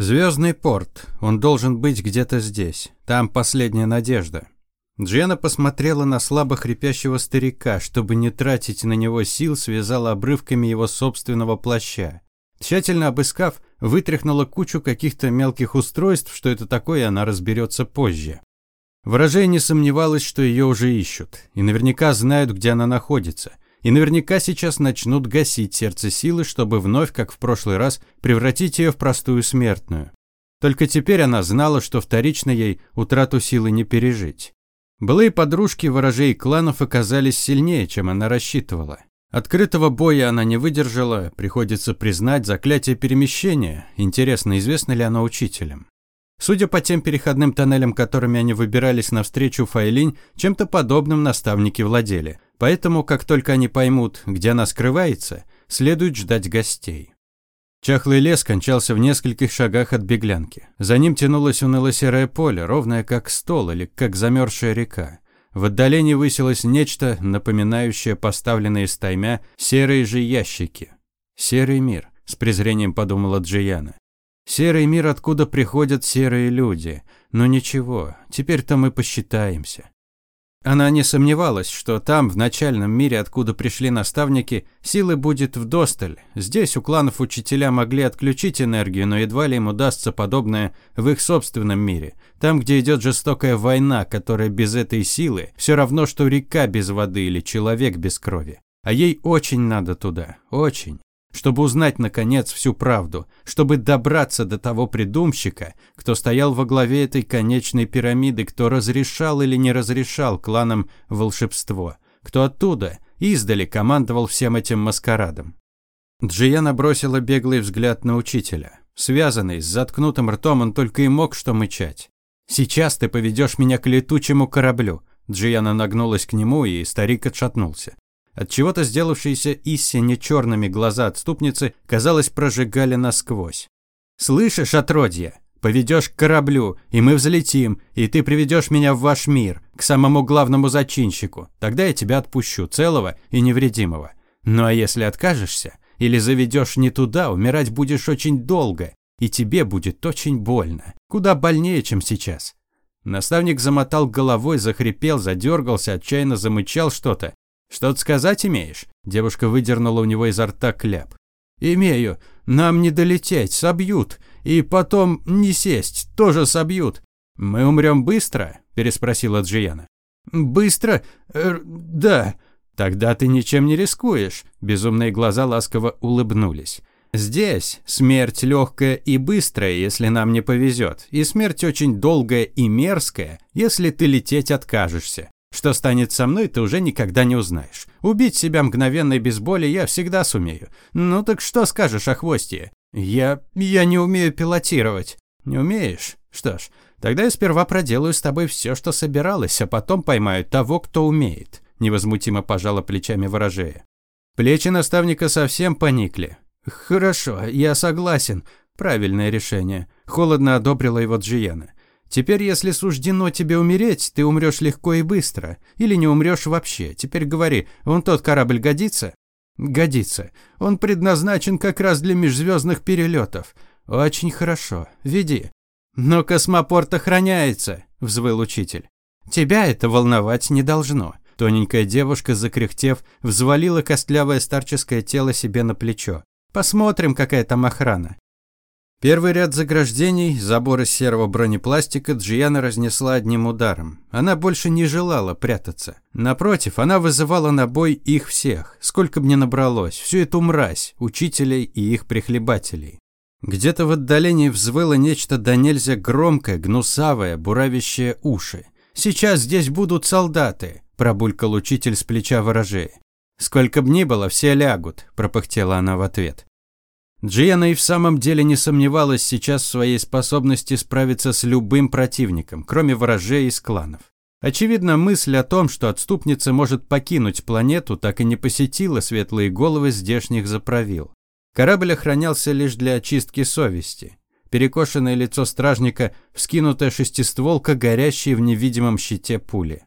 Звездный порт. Он должен быть где-то здесь. Там последняя надежда. Джена посмотрела на слабо хрипящего старика, чтобы не тратить на него сил, связала обрывками его собственного плаща. Тщательно обыскав, вытряхнула кучу каких-то мелких устройств, что это такое, она разберется позже. Ворожей не сомневалась, что ее уже ищут, и наверняка знают, где она находится – и наверняка сейчас начнут гасить сердце силы, чтобы вновь, как в прошлый раз, превратить ее в простую смертную. Только теперь она знала, что вторично ей утрату силы не пережить. Былые подружки ворожей кланов оказались сильнее, чем она рассчитывала. Открытого боя она не выдержала, приходится признать заклятие перемещения. Интересно, известно ли оно учителям? Судя по тем переходным тоннелям, которыми они выбирались навстречу Файлинь, чем-то подобным наставники владели. Поэтому, как только они поймут, где она скрывается, следует ждать гостей. Чахлый лес кончался в нескольких шагах от беглянки. За ним тянулось уныло-серое поле, ровное как стол или как замерзшая река. В отдалении высилось нечто, напоминающее поставленные стаймя серые же ящики. «Серый мир», – с презрением подумала Джияна. «Серый мир, откуда приходят серые люди. Но ничего, теперь-то мы посчитаемся». Она не сомневалась, что там, в начальном мире, откуда пришли наставники, силы будет вдосталь. Здесь у кланов учителя могли отключить энергию, но едва ли им удастся подобное в их собственном мире. Там, где идет жестокая война, которая без этой силы все равно, что река без воды или человек без крови. А ей очень надо туда, очень чтобы узнать, наконец, всю правду, чтобы добраться до того придумщика, кто стоял во главе этой конечной пирамиды, кто разрешал или не разрешал кланам волшебство, кто оттуда, издали, командовал всем этим маскарадом. Джияна бросила беглый взгляд на учителя. Связанный, с заткнутым ртом, он только и мог что мычать. «Сейчас ты поведешь меня к летучему кораблю». Джияна нагнулась к нему, и старик отшатнулся. От чего-то сделавшиеся истине черными глаза отступницы, казалось, прожигали насквозь. «Слышишь, отродье? Поведешь к кораблю, и мы взлетим, и ты приведешь меня в ваш мир, к самому главному зачинщику. Тогда я тебя отпущу, целого и невредимого. Ну а если откажешься, или заведешь не туда, умирать будешь очень долго, и тебе будет очень больно. Куда больнее, чем сейчас». Наставник замотал головой, захрипел, задергался, отчаянно замычал что-то, «Что-то сказать имеешь?» Девушка выдернула у него изо рта кляп. «Имею. Нам не долететь, собьют. И потом не сесть, тоже собьют». «Мы умрем быстро?» – переспросила Джияна. «Быстро? Э, да». «Тогда ты ничем не рискуешь», – безумные глаза ласково улыбнулись. «Здесь смерть легкая и быстрая, если нам не повезет, и смерть очень долгая и мерзкая, если ты лететь откажешься. Что станет со мной, ты уже никогда не узнаешь. Убить себя мгновенно и без боли я всегда сумею. Ну так что скажешь о хвосте? Я... я не умею пилотировать. Не умеешь? Что ж, тогда я сперва проделаю с тобой все, что собиралась, а потом поймаю того, кто умеет. Невозмутимо пожала плечами ворожея. Плечи наставника совсем поникли. Хорошо, я согласен. Правильное решение. Холодно одобрила его Джияна. Теперь, если суждено тебе умереть, ты умрешь легко и быстро. Или не умрешь вообще. Теперь говори, он тот корабль годится? Годится. Он предназначен как раз для межзвездных перелетов. Очень хорошо. Веди. Но космопорт охраняется, взвыл учитель. Тебя это волновать не должно. Тоненькая девушка, закряхтев, взвалила костлявое старческое тело себе на плечо. Посмотрим, какая там охрана. Первый ряд заграждений, забор из серого бронепластика Джияна разнесла одним ударом. Она больше не желала прятаться. Напротив, она вызывала на бой их всех, сколько ни набралось, всю эту мразь, учителей и их прихлебателей. Где-то в отдалении взвыло нечто до нельзя громкое, гнусавое, буравящее уши. «Сейчас здесь будут солдаты», – пробулькал учитель с плеча ворожея. «Сколько б ни было, все лягут», – пропыхтела она в ответ. Джиана и в самом деле не сомневалась сейчас в своей способности справиться с любым противником, кроме ворожей из кланов. Очевидно, мысль о том, что отступница может покинуть планету, так и не посетила светлые головы здешних заправил. Корабль охранялся лишь для очистки совести. Перекошенное лицо стражника, вскинутая шестистволка, горящие в невидимом щите пули.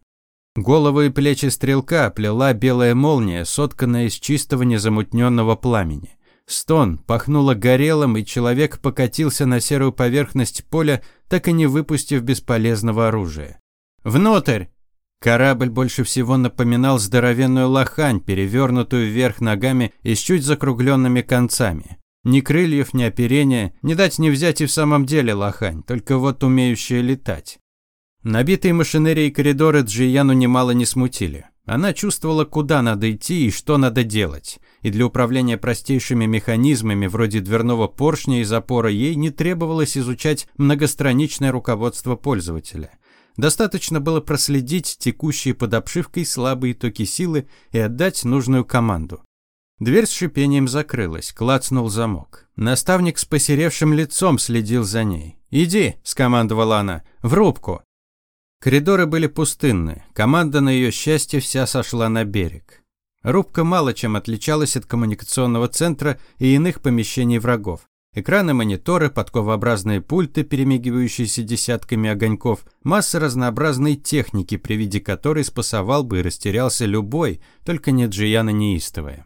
Головы и плечи стрелка оплела белая молния, сотканная из чистого незамутненного пламени. Стон пахнуло горелым, и человек покатился на серую поверхность поля, так и не выпустив бесполезного оружия. «Внутрь!» Корабль больше всего напоминал здоровенную лохань, перевернутую вверх ногами и с чуть закругленными концами. Ни крыльев, ни оперения, не дать не взять и в самом деле лохань, только вот умеющая летать. Набитые машинерией коридоры Джияну немало не смутили. Она чувствовала, куда надо идти и что надо делать. И для управления простейшими механизмами, вроде дверного поршня и запора, ей не требовалось изучать многостраничное руководство пользователя. Достаточно было проследить текущие под обшивкой слабые токи силы и отдать нужную команду. Дверь с шипением закрылась, клацнул замок. Наставник с посеревшим лицом следил за ней. «Иди», – скомандовала она, – «в рубку». Коридоры были пустынны, команда на ее счастье вся сошла на берег. Рубка мало чем отличалась от коммуникационного центра и иных помещений врагов. Экраны мониторы, подковообразные пульты, перемигивающиеся десятками огоньков, масса разнообразной техники, при виде которой спасовал бы и растерялся любой, только не Джияна неистовая.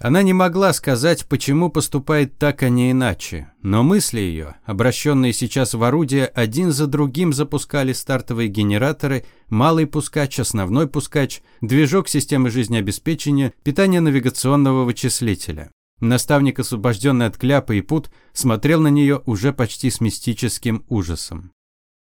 Она не могла сказать, почему поступает так, а не иначе, но мысли ее, обращенные сейчас в орудие, один за другим запускали стартовые генераторы, малый пускач, основной пускач, движок системы жизнеобеспечения, питание навигационного вычислителя. Наставник, освобожденный от кляпы и пут, смотрел на нее уже почти с мистическим ужасом.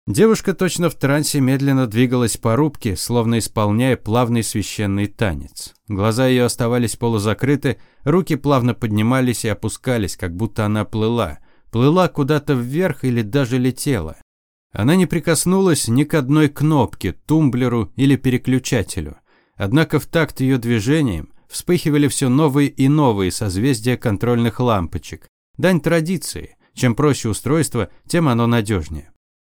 Девушка точно в трансе медленно двигалась по рубке, словно исполняя плавный священный танец. Глаза ее оставались полузакрыты, руки плавно поднимались и опускались, как будто она плыла. Плыла куда-то вверх или даже летела. Она не прикоснулась ни к одной кнопке, тумблеру или переключателю. Однако в такт ее движением вспыхивали все новые и новые созвездия контрольных лампочек. Дань традиции. Чем проще устройство, тем оно надежнее.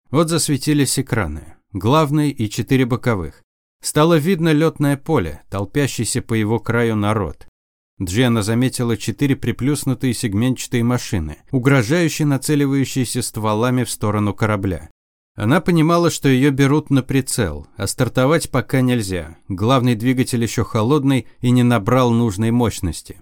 Вот засветились экраны. Главный и четыре боковых. Стало видно летное поле, толпящийся по его краю народ. Джиана заметила четыре приплюснутые сегментчатые машины, угрожающе нацеливающиеся стволами в сторону корабля. Она понимала, что ее берут на прицел, а стартовать пока нельзя. Главный двигатель еще холодный и не набрал нужной мощности.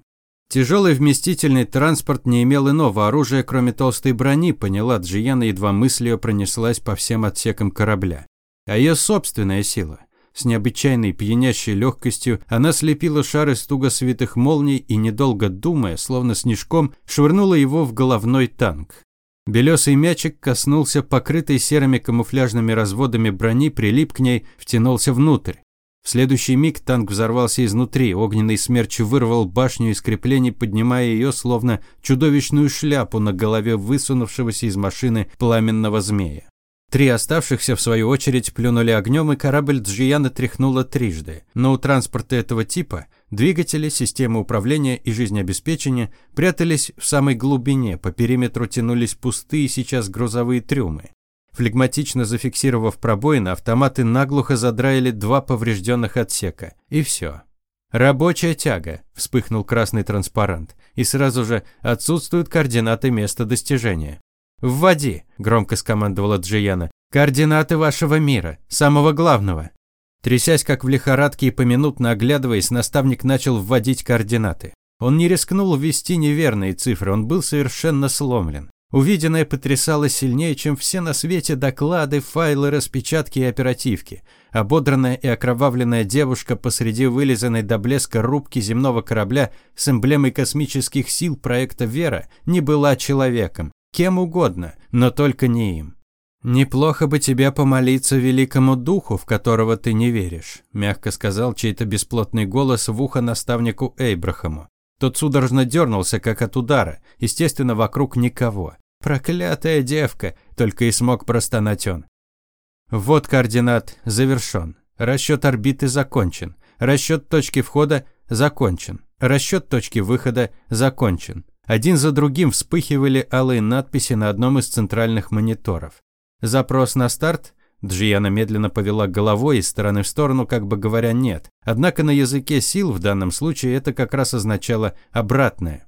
Тяжелый вместительный транспорт не имел иного оружия, кроме толстой брони, поняла Джияна, едва мысль ее пронеслась по всем отсекам корабля. А ее собственная сила. С необычайной пьянящей легкостью она слепила шар из туго свитых молний и, недолго думая, словно снежком, швырнула его в головной танк. Белесый мячик коснулся покрытой серыми камуфляжными разводами брони, прилип к ней, втянулся внутрь. В следующий миг танк взорвался изнутри, огненный смерч вырвал башню из креплений, поднимая ее, словно чудовищную шляпу на голове высунувшегося из машины пламенного змея. Три оставшихся, в свою очередь, плюнули огнем, и корабль Джияна тряхнуло трижды. Но у транспорта этого типа двигатели, системы управления и жизнеобеспечения прятались в самой глубине, по периметру тянулись пустые сейчас грузовые трюмы. Флегматично зафиксировав пробоины, автоматы наглухо задраили два поврежденных отсека. И все. «Рабочая тяга», – вспыхнул красный транспарант. И сразу же отсутствуют координаты места достижения. «Вводи», – громко скомандовала Джияна. «Координаты вашего мира, самого главного». Трясясь как в лихорадке и поминутно оглядываясь, наставник начал вводить координаты. Он не рискнул ввести неверные цифры, он был совершенно сломлен. Увиденное потрясало сильнее, чем все на свете доклады, файлы, распечатки и оперативки. Ободранная и окровавленная девушка посреди вылизанной до блеска рубки земного корабля с эмблемой космических сил проекта «Вера» не была человеком. Кем угодно, но только не им. «Неплохо бы тебе помолиться великому духу, в которого ты не веришь», мягко сказал чей-то бесплотный голос в ухо наставнику Эйбрахаму. Тот судорожно дернулся, как от удара. Естественно, вокруг никого. «Проклятая девка!» – только и смог простонать он. Вот координат завершен. Расчет орбиты закончен. Расчет точки входа закончен. Расчет точки выхода закончен. Один за другим вспыхивали алые надписи на одном из центральных мониторов. Запрос на старт. Джияна медленно повела головой из стороны в сторону, как бы говоря «нет». Однако на языке сил в данном случае это как раз означало обратное.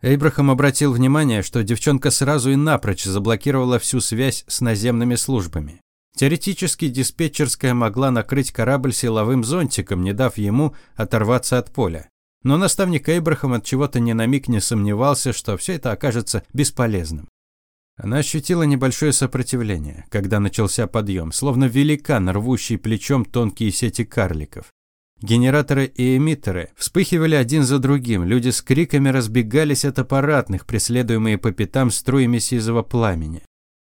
Эйбрахам обратил внимание, что девчонка сразу и напрочь заблокировала всю связь с наземными службами. Теоретически диспетчерская могла накрыть корабль силовым зонтиком, не дав ему оторваться от поля. Но наставник Эйбрахам от чего-то ни на миг не сомневался, что все это окажется бесполезным. Она ощутила небольшое сопротивление, когда начался подъем, словно великан, рвущий плечом тонкие сети карликов. Генераторы и эмиттеры вспыхивали один за другим, люди с криками разбегались от аппаратных, преследуемые по пятам струями сизого пламени.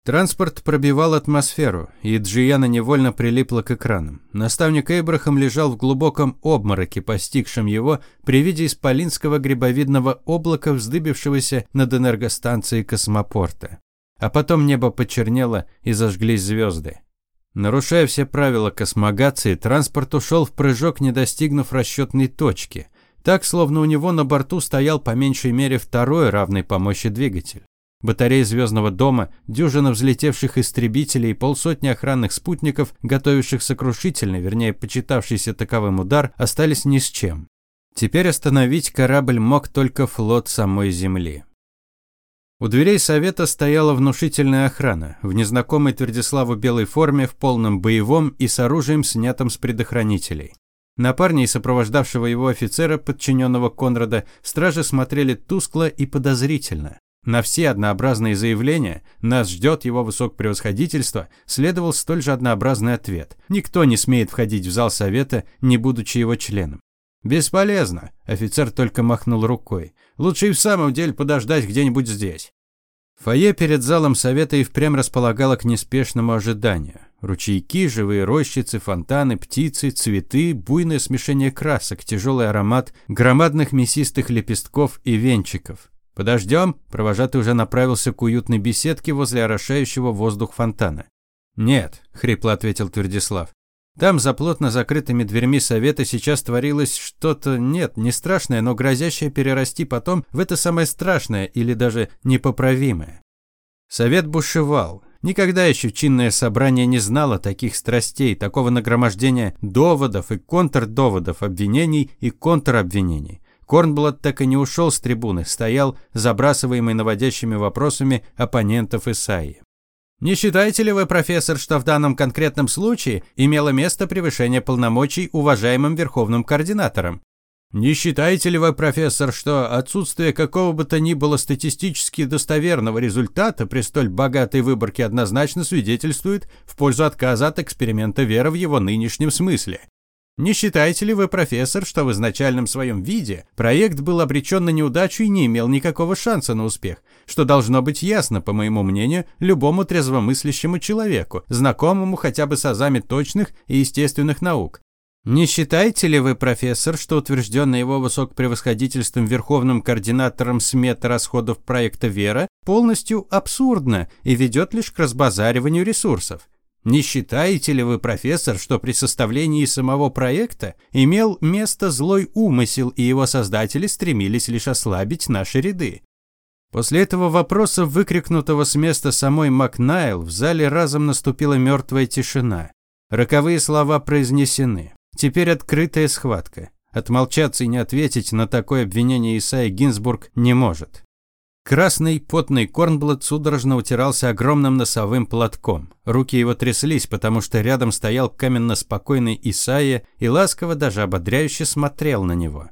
Транспорт пробивал атмосферу, и Джияна невольно прилипла к экранам. Наставник Эйбрахам лежал в глубоком обмороке, постигшем его при виде исполинского грибовидного облака, вздыбившегося над энергостанцией космопорта. А потом небо почернело и зажглись звезды. Нарушая все правила космогации, транспорт ушел в прыжок, не достигнув расчетной точки. Так, словно у него на борту стоял по меньшей мере второй равный по мощи двигатель. Батареи звездного дома, дюжина взлетевших истребителей и полсотни охранных спутников, готовивших сокрушительный, вернее, почитавшийся таковым удар, остались ни с чем. Теперь остановить корабль мог только флот самой Земли. У дверей совета стояла внушительная охрана, в незнакомой Твердиславу белой форме, в полном боевом и с оружием, снятым с предохранителей. На парня и сопровождавшего его офицера, подчиненного Конрада, стражи смотрели тускло и подозрительно. На все однообразные заявления «нас ждет его высокопревосходительство» следовал столь же однообразный ответ. Никто не смеет входить в зал совета, не будучи его членом. «Бесполезно», – офицер только махнул рукой. «Лучше и в самом деле подождать где-нибудь здесь». Фойе перед залом совета и впрямь располагало к неспешному ожиданию. Ручейки, живые рощицы, фонтаны, птицы, цветы, буйное смешение красок, тяжелый аромат громадных мясистых лепестков и венчиков. «Подождем?» – провожатый уже направился к уютной беседке возле орошающего воздух фонтана. «Нет», – хрипло ответил Твердислав. Там, за плотно закрытыми дверьми совета, сейчас творилось что-то, нет, не страшное, но грозящее перерасти потом в это самое страшное или даже непоправимое. Совет бушевал. Никогда еще чинное собрание не знало таких страстей, такого нагромождения доводов и контрдоводов, обвинений и контробвинений. Корнблат так и не ушел с трибуны, стоял, забрасываемый наводящими вопросами оппонентов Исаи. Не считаете ли вы, профессор, что в данном конкретном случае имело место превышение полномочий уважаемым верховным координатором? Не считаете ли вы, профессор, что отсутствие какого бы то ни было статистически достоверного результата при столь богатой выборке однозначно свидетельствует в пользу отказа от эксперимента веры в его нынешнем смысле? Не считаете ли вы, профессор, что в изначальном своем виде проект был обречен на неудачу и не имел никакого шанса на успех, что должно быть ясно, по моему мнению, любому трезвомыслящему человеку, знакомому хотя бы с азами точных и естественных наук? Не считаете ли вы, профессор, что утвержденная его высокопревосходительством верховным координатором смета расходов проекта «Вера» полностью абсурдна и ведет лишь к разбазариванию ресурсов? Не считаете ли вы, профессор, что при составлении самого проекта имел место злой умысел, и его создатели стремились лишь ослабить наши ряды? После этого вопроса, выкрикнутого с места самой Макнайл, в зале разом наступила мертвая тишина. Роковые слова произнесены. Теперь открытая схватка. Отмолчаться и не ответить на такое обвинение Исаия Гинзбург не может. Красный, потный Корнблад судорожно утирался огромным носовым платком. Руки его тряслись, потому что рядом стоял каменно-спокойный Исаия и ласково, даже ободряюще смотрел на него.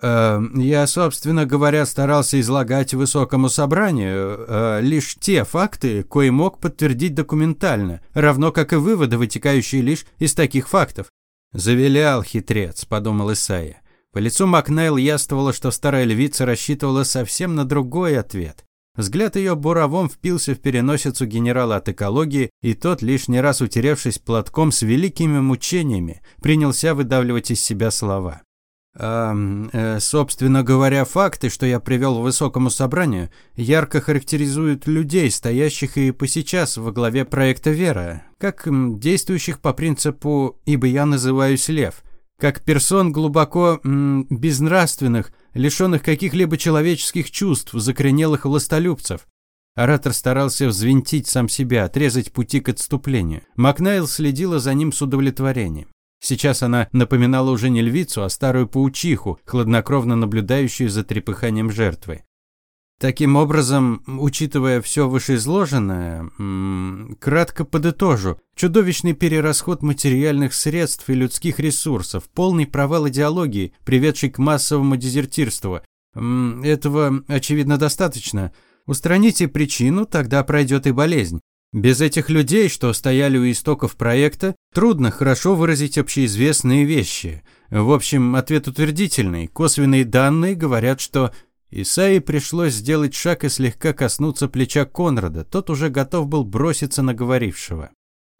«Э, «Я, собственно говоря, старался излагать высокому собранию э, лишь те факты, кои мог подтвердить документально, равно как и выводы, вытекающие лишь из таких фактов». «Завилял хитрец», – подумал Исаия. По лицу Макнейл яствовало, что старая львица рассчитывала совсем на другой ответ. Взгляд ее буровом впился в переносицу генерала от экологии, и тот, лишний раз утеревшись платком с великими мучениями, принялся выдавливать из себя слова. «Э, собственно говоря, факты, что я привел в высокому собранию, ярко характеризуют людей, стоящих и по сейчас во главе проекта «Вера», как действующих по принципу «ибо я называюсь Лев», как персон глубоко м, безнравственных, лишенных каких-либо человеческих чувств, закоренелых властолюбцев. Оратор старался взвинтить сам себя, отрезать пути к отступлению. Макнайл следила за ним с удовлетворением. Сейчас она напоминала уже не львицу, а старую паучиху, хладнокровно наблюдающую за трепыханием жертвы. Таким образом, учитывая все вышеизложенное, кратко подытожу. Чудовищный перерасход материальных средств и людских ресурсов, полный провал идеологии, приведший к массовому дезертирству. Этого, очевидно, достаточно. Устраните причину, тогда пройдет и болезнь. Без этих людей, что стояли у истоков проекта, трудно хорошо выразить общеизвестные вещи. В общем, ответ утвердительный. Косвенные данные говорят, что Исаи пришлось сделать шаг и слегка коснуться плеча Конрада, тот уже готов был броситься на говорившего.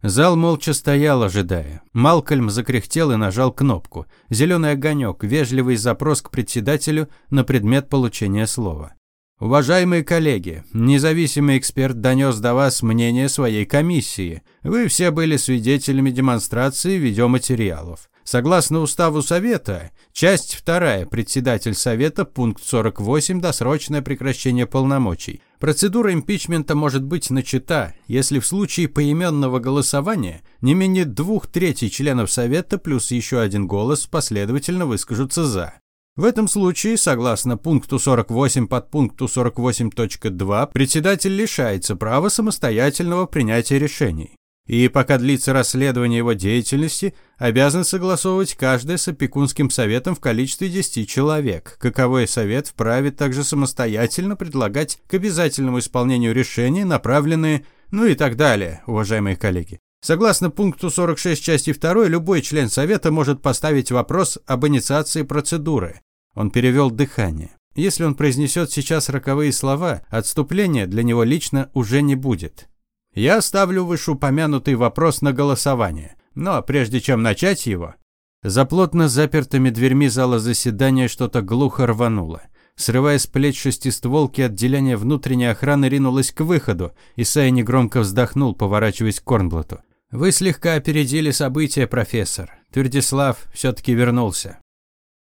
Зал молча стоял, ожидая. Малкольм закряхтел и нажал кнопку. Зеленый огонек, вежливый запрос к председателю на предмет получения слова. Уважаемые коллеги, независимый эксперт донес до вас мнение своей комиссии. Вы все были свидетелями демонстрации видеоматериалов. Согласно уставу Совета, часть 2, председатель Совета, пункт 48, досрочное прекращение полномочий. Процедура импичмента может быть начата, если в случае поименного голосования не менее двух третей членов Совета плюс еще один голос последовательно выскажутся «за». В этом случае, согласно пункту 48 под пункту 48.2, председатель лишается права самостоятельного принятия решений и пока длится расследование его деятельности, обязан согласовывать каждое с опекунским советом в количестве 10 человек. Каковой совет вправе также самостоятельно предлагать к обязательному исполнению решения, направленные, ну и так далее, уважаемые коллеги. Согласно пункту 46 части 2, любой член совета может поставить вопрос об инициации процедуры. Он перевел дыхание. Если он произнесет сейчас роковые слова, отступления для него лично уже не будет. Я ставлю вышеупомянутый вопрос на голосование. Но прежде чем начать его, за плотно запертыми дверьми зала заседания что-то глухо рвануло. Срывая с плеч шестистволки, отделение внутренней охраны ринулось к выходу. Исай негромко вздохнул, поворачиваясь к Корнблату. «Вы слегка опередили события, профессор. Твердислав все-таки вернулся».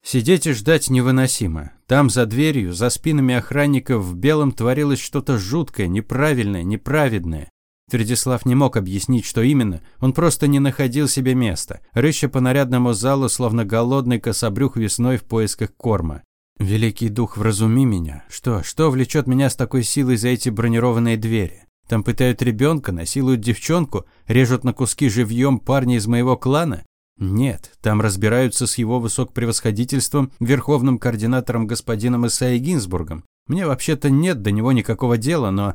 Сидеть и ждать невыносимо. Там, за дверью, за спинами охранников в белом творилось что-то жуткое, неправильное, неправедное. Твердислав не мог объяснить, что именно, он просто не находил себе места, рыща по нарядному залу, словно голодный кособрюх весной в поисках корма. «Великий дух, вразуми меня. Что, что влечет меня с такой силой за эти бронированные двери? Там пытают ребенка, насилуют девчонку, режут на куски живьем парня из моего клана? Нет, там разбираются с его высокопревосходительством, верховным координатором господином Исаи Гинзбургом. Мне вообще-то нет до него никакого дела, но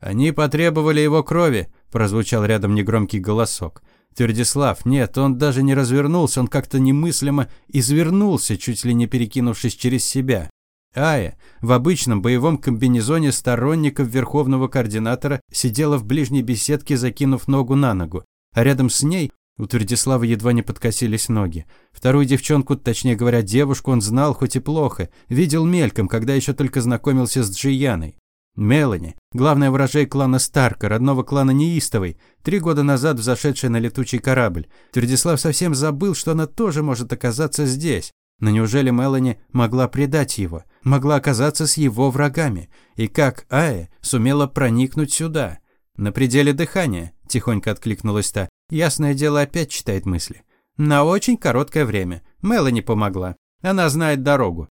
«Они потребовали его крови», – прозвучал рядом негромкий голосок. Твердислав, нет, он даже не развернулся, он как-то немыслимо извернулся, чуть ли не перекинувшись через себя. Ая в обычном боевом комбинезоне сторонников верховного координатора сидела в ближней беседке, закинув ногу на ногу, а рядом с ней у Твердислава едва не подкосились ноги. Вторую девчонку, точнее говоря, девушку он знал хоть и плохо, видел мельком, когда еще только знакомился с Джияной. Мелани, главная вражей клана Старка, родного клана Неистовой, три года назад взошедшая на летучий корабль. Твердислав совсем забыл, что она тоже может оказаться здесь. Но неужели Мелани могла предать его? Могла оказаться с его врагами? И как Ая сумела проникнуть сюда? На пределе дыхания, тихонько откликнулась та. Ясное дело, опять читает мысли. На очень короткое время. Мелани помогла. Она знает дорогу.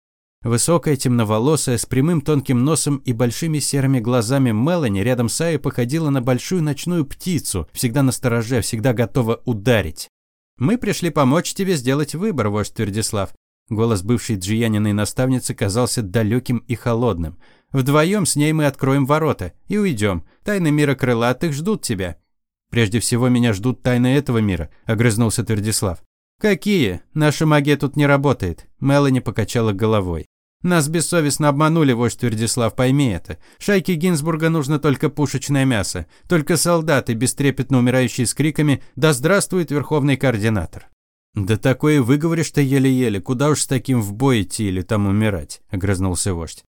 Высокая, темноволосая, с прямым тонким носом и большими серыми глазами Мелани рядом с Аей походила на большую ночную птицу, всегда на стороже, всегда готова ударить. «Мы пришли помочь тебе сделать выбор, вождь Твердислав». Голос бывшей джияниной наставницы казался далеким и холодным. «Вдвоем с ней мы откроем ворота и уйдем. Тайны мира крылатых ждут тебя». «Прежде всего меня ждут тайны этого мира», – огрызнулся Твердислав. «Какие? Наша магия тут не работает», – Мелани покачала головой. Нас бессовестно обманули, вождь Твердислав, пойми это. Шайке Гинзбурга нужно только пушечное мясо. Только солдаты, бестрепетно умирающие с криками «Да здравствует верховный координатор!» «Да такое выговоришь-то еле-еле, куда уж с таким в бой идти или там умирать?» – огрызнулся вождь.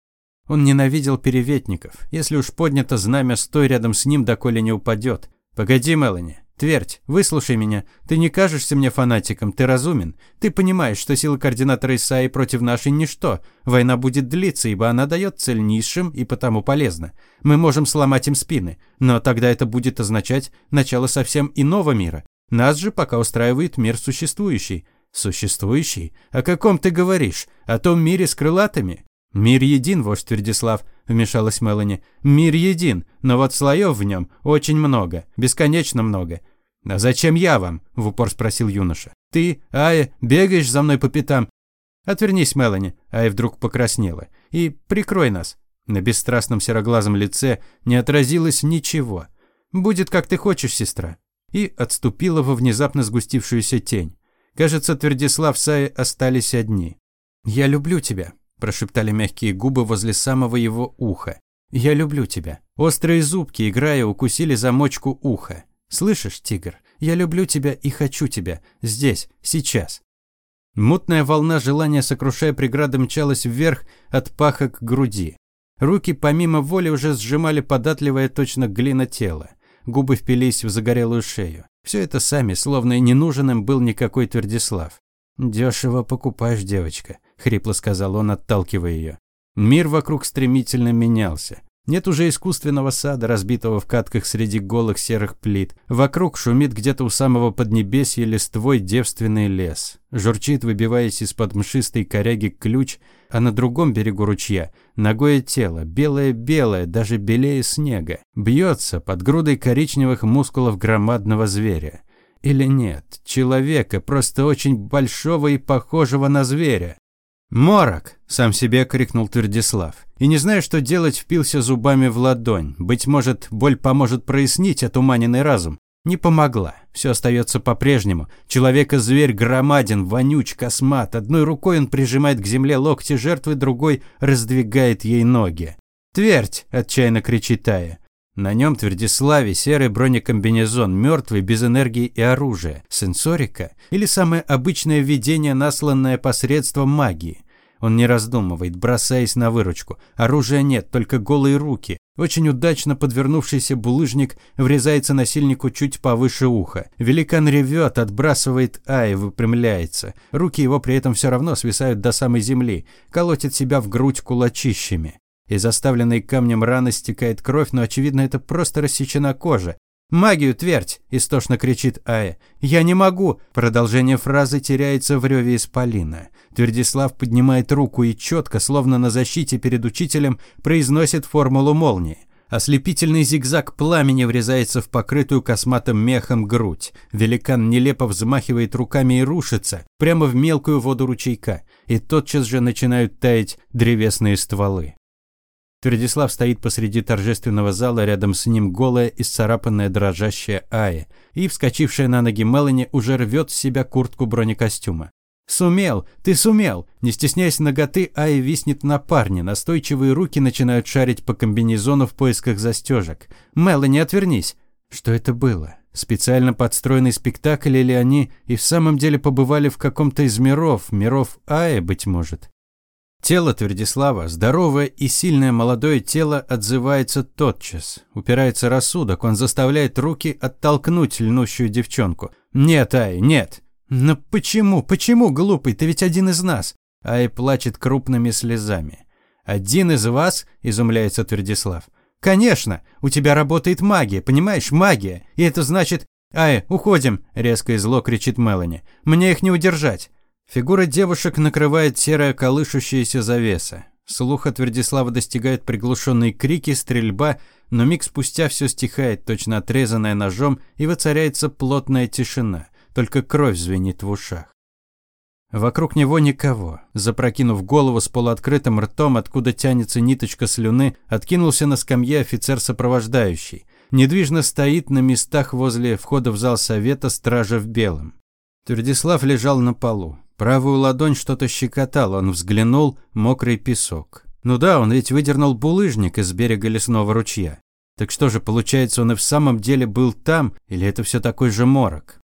Он ненавидел переветников. Если уж поднято знамя, стой рядом с ним, доколе не упадет. «Погоди, Мелани, Твердь, выслушай меня. Ты не кажешься мне фанатиком, ты разумен. Ты понимаешь, что сила координатора Исаи против нашей ничто. Война будет длиться, ибо она дает цель низшим и потому полезна. Мы можем сломать им спины, но тогда это будет означать начало совсем иного мира. Нас же пока устраивает мир существующий. Существующий? О каком ты говоришь? О том мире с крылатыми? Мир един, вождь Твердислав. – вмешалась Мелани. «Мир един, но вот слоев в нем очень много, бесконечно много». «А зачем я вам?» – в упор спросил юноша. «Ты, Ая, бегаешь за мной по пятам?» «Отвернись, Мелани», – Ая вдруг покраснела. «И прикрой нас». На бесстрастном сероглазом лице не отразилось ничего. «Будет, как ты хочешь, сестра». И отступила во внезапно сгустившуюся тень. Кажется, Твердислав с Ая остались одни. «Я люблю тебя», – прошептали мягкие губы возле самого его уха. «Я люблю тебя». Острые зубки, играя, укусили замочку уха. «Слышишь, тигр, я люблю тебя и хочу тебя. Здесь, сейчас». Мутная волна желания, сокрушая преграды, мчалась вверх от паха к груди. Руки помимо воли уже сжимали податливое точно глина тело. Губы впились в загорелую шею. Все это сами, словно и не нужен им был никакой Твердислав. «Дешево покупаешь, девочка», – хрипло сказал он, отталкивая ее. Мир вокруг стремительно менялся. Нет уже искусственного сада, разбитого в катках среди голых серых плит. Вокруг шумит где-то у самого поднебесья листвой девственный лес. Журчит, выбиваясь из-под мшистой коряги ключ, а на другом берегу ручья ногое тело, белое-белое, даже белее снега, бьется под грудой коричневых мускулов громадного зверя. Или нет, человека, просто очень большого и похожего на зверя. «Морок!» – сам себе крикнул Твердислав. И не зная, что делать, впился зубами в ладонь. Быть может, боль поможет прояснить отуманенный разум. Не помогла. Все остается по-прежнему. Человека-зверь громаден, вонюч, космат. Одной рукой он прижимает к земле локти жертвы, другой раздвигает ей ноги. «Твердь!» – отчаянно кричит Тая. На нем Твердиславе серый бронекомбинезон, мертвый, без энергии и оружия. Сенсорика? Или самое обычное видение, насланное посредством магии? Он не раздумывает, бросаясь на выручку. Оружия нет, только голые руки. Очень удачно подвернувшийся булыжник врезается насильнику чуть повыше уха. Великан ревет, отбрасывает А и выпрямляется. Руки его при этом все равно свисают до самой земли. Колотит себя в грудь кулачищами. Из оставленной камнем раны стекает кровь, но, очевидно, это просто рассечена кожа. «Магию твердь!» – истошно кричит Ая. «Я не могу!» Продолжение фразы теряется в реве исполина. Твердислав поднимает руку и четко, словно на защите перед учителем, произносит формулу молнии. Ослепительный зигзаг пламени врезается в покрытую косматым мехом грудь. Великан нелепо взмахивает руками и рушится прямо в мелкую воду ручейка, и тотчас же начинают таять древесные стволы. Твердислав стоит посреди торжественного зала, рядом с ним голая, исцарапанная, дрожащая Ая, и, вскочившая на ноги Мелани, уже рвет с себя куртку бронекостюма. «Сумел! Ты сумел!» Не стесняясь ноготы, Ая виснет на парне, настойчивые руки начинают шарить по комбинезону в поисках застежек. «Мелани, отвернись!» Что это было? Специально подстроенный спектакль или они и в самом деле побывали в каком-то из миров, миров Ая, быть может? Тело Твердислава, здоровое и сильное молодое тело, отзывается тотчас. Упирается рассудок, он заставляет руки оттолкнуть льнущую девчонку. «Нет, Ай, нет!» «Но почему, почему, глупый, ты ведь один из нас?» Ай плачет крупными слезами. «Один из вас?» – изумляется Твердислав. «Конечно! У тебя работает магия, понимаешь, магия! И это значит...» «Ай, уходим!» – резко и зло кричит Мелани. «Мне их не удержать!» Фигура девушек накрывает серая колышущаяся завеса. Слух от Твердислава достигает приглушенные крики, стрельба, но миг спустя все стихает, точно отрезанная ножом, и воцаряется плотная тишина. Только кровь звенит в ушах. Вокруг него никого. Запрокинув голову с полуоткрытым ртом, откуда тянется ниточка слюны, откинулся на скамье офицер-сопровождающий. Недвижно стоит на местах возле входа в зал совета стража в белом. Твердислав лежал на полу. Правую ладонь что-то щекотало, он взглянул, мокрый песок. Ну да, он ведь выдернул булыжник из берега лесного ручья. Так что же, получается, он и в самом деле был там, или это все такой же морок?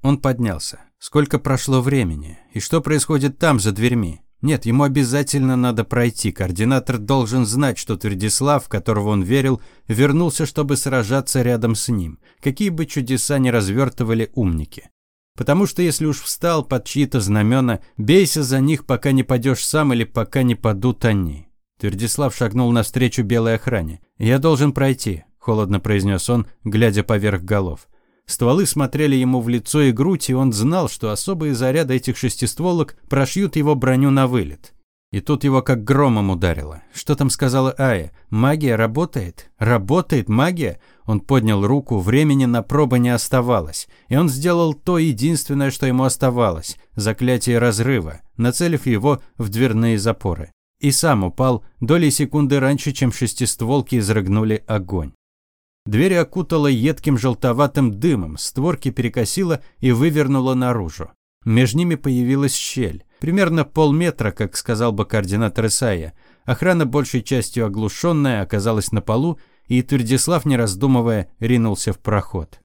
Он поднялся. Сколько прошло времени? И что происходит там, за дверьми? Нет, ему обязательно надо пройти. Координатор должен знать, что Твердислав, которого он верил, вернулся, чтобы сражаться рядом с ним. Какие бы чудеса ни развертывали умники. Потому что если уж встал под чьи-то знамена, бейся за них, пока не падешь сам или пока не падут они. Твердислав шагнул навстречу белой охране. «Я должен пройти», – холодно произнес он, глядя поверх голов. Стволы смотрели ему в лицо и грудь, и он знал, что особые заряды этих шестистволок прошьют его броню на вылет. И тут его как громом ударило. Что там сказала Ая? Магия работает? Работает магия? Он поднял руку, времени на пробы не оставалось. И он сделал то единственное, что ему оставалось – заклятие разрыва, нацелив его в дверные запоры. И сам упал долей секунды раньше, чем шестистволки изрыгнули огонь. Дверь окутала едким желтоватым дымом, створки перекосило и вывернуло наружу. Между ними появилась щель. Примерно полметра, как сказал бы координатор Исаия. Охрана, большей частью оглушенная, оказалась на полу, и Твердислав, не раздумывая, ринулся в проход.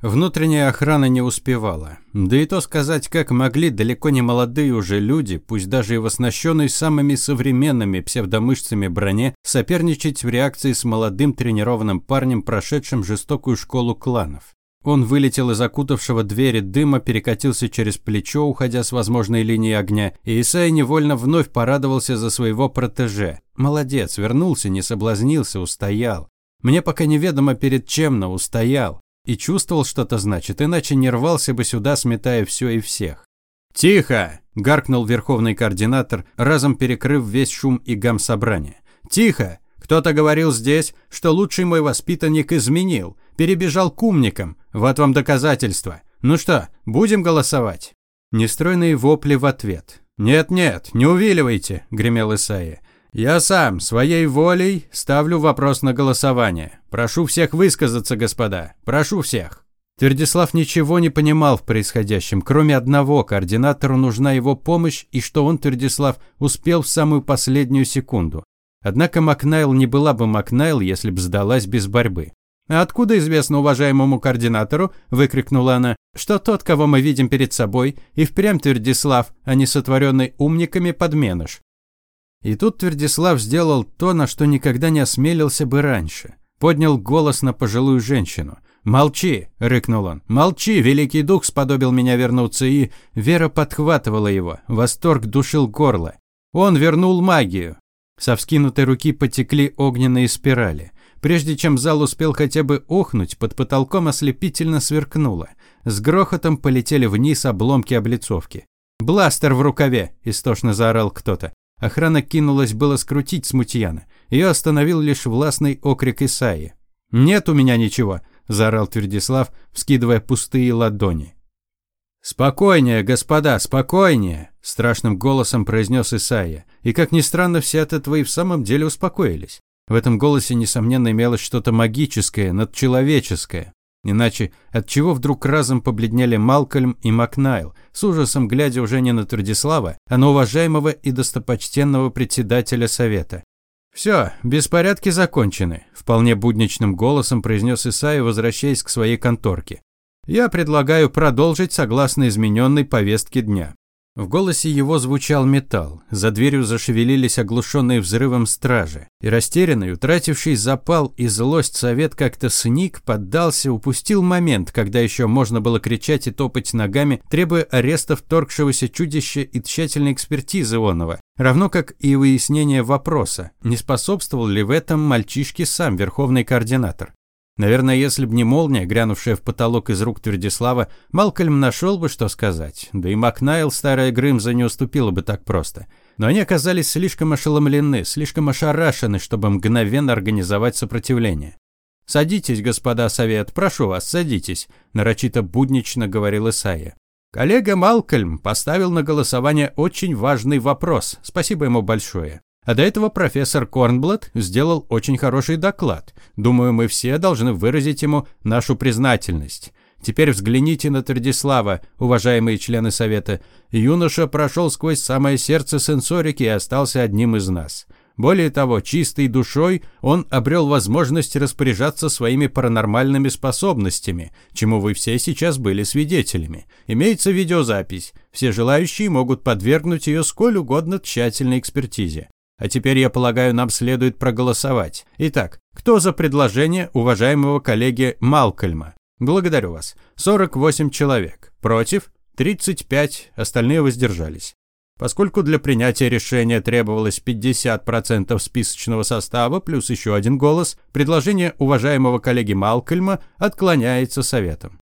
Внутренняя охрана не успевала. Да и то сказать, как могли далеко не молодые уже люди, пусть даже и в оснащенной самыми современными псевдомышцами броне, соперничать в реакции с молодым тренированным парнем, прошедшим жестокую школу кланов. Он вылетел из окутавшего двери дыма, перекатился через плечо, уходя с возможной линии огня, и Исай невольно вновь порадовался за своего протеже. Молодец, вернулся, не соблазнился, устоял. Мне пока неведомо перед чем, но устоял. И чувствовал что-то значит, иначе не рвался бы сюда, сметая все и всех. «Тихо!» – гаркнул верховный координатор, разом перекрыв весь шум и гам собрания. «Тихо! Кто-то говорил здесь, что лучший мой воспитанник изменил, перебежал к умникам. Вот вам доказательство. Ну что, будем голосовать?» Нестройные вопли в ответ. «Нет-нет, не увиливайте», – гремел Исаия. «Я сам, своей волей, ставлю вопрос на голосование. Прошу всех высказаться, господа. Прошу всех». Твердислав ничего не понимал в происходящем, кроме одного – координатору нужна его помощь, и что он, Твердислав, успел в самую последнюю секунду. Однако Макнайл не была бы Макнайл, если бы сдалась без борьбы. «А откуда известно уважаемому координатору?» – выкрикнула она, – «что тот, кого мы видим перед собой, и впрямь Твердислав, а не сотворенный умниками подменыш. И тут Твердислав сделал то, на что никогда не осмелился бы раньше. Поднял голос на пожилую женщину. «Молчи!» – рыкнул он. «Молчи! Великий дух сподобил меня вернуться!» И Вера подхватывала его. Восторг душил горло. Он вернул магию. Со вскинутой руки потекли огненные спирали. Прежде чем зал успел хотя бы охнуть, под потолком ослепительно сверкнуло. С грохотом полетели вниз обломки облицовки. «Бластер в рукаве!» – истошно заорал кто-то. Охрана кинулась было скрутить смутьяна. Ее остановил лишь властный окрик Исаи. «Нет у меня ничего!» – заорал Твердислав, вскидывая пустые ладони. «Спокойнее, господа, спокойнее!» – страшным голосом произнес Исаия. И, как ни странно, все от этого и в самом деле успокоились. В этом голосе, несомненно, имелось что-то магическое, надчеловеческое. Иначе от чего вдруг разом побледнели Малкольм и Макнайл, с ужасом глядя уже не на Твердислава, а на уважаемого и достопочтенного председателя совета. «Все, беспорядки закончены», – вполне будничным голосом произнес Исаи, возвращаясь к своей конторке. «Я предлагаю продолжить согласно измененной повестке дня. В голосе его звучал металл, за дверью зашевелились оглушенные взрывом стражи, и растерянный, утративший запал и злость совет как-то сник, поддался, упустил момент, когда еще можно было кричать и топать ногами, требуя ареста вторгшегося чудища и тщательной экспертизы онова, равно как и выяснения вопроса, не способствовал ли в этом мальчишке сам верховный координатор. Наверное, если б не молния, грянувшая в потолок из рук Твердислава, Малкольм нашел бы, что сказать. Да и Макнайл, старая Грымза, не уступила бы так просто. Но они оказались слишком ошеломлены, слишком ошарашены, чтобы мгновенно организовать сопротивление. «Садитесь, господа совет, прошу вас, садитесь», – нарочито буднично говорил Исайя. Коллега Малкольм поставил на голосование очень важный вопрос. Спасибо ему большое. А до этого профессор Корнблат сделал очень хороший доклад. Думаю, мы все должны выразить ему нашу признательность. Теперь взгляните на Твердислава, уважаемые члены Совета. Юноша прошел сквозь самое сердце сенсорики и остался одним из нас. Более того, чистой душой он обрел возможность распоряжаться своими паранормальными способностями, чему вы все сейчас были свидетелями. Имеется видеозапись. Все желающие могут подвергнуть ее сколь угодно тщательной экспертизе. А теперь, я полагаю, нам следует проголосовать. Итак, кто за предложение уважаемого коллеги Малкольма? Благодарю вас. 48 человек. Против? 35. Остальные воздержались. Поскольку для принятия решения требовалось 50% списочного состава плюс еще один голос, предложение уважаемого коллеги Малкольма отклоняется советом.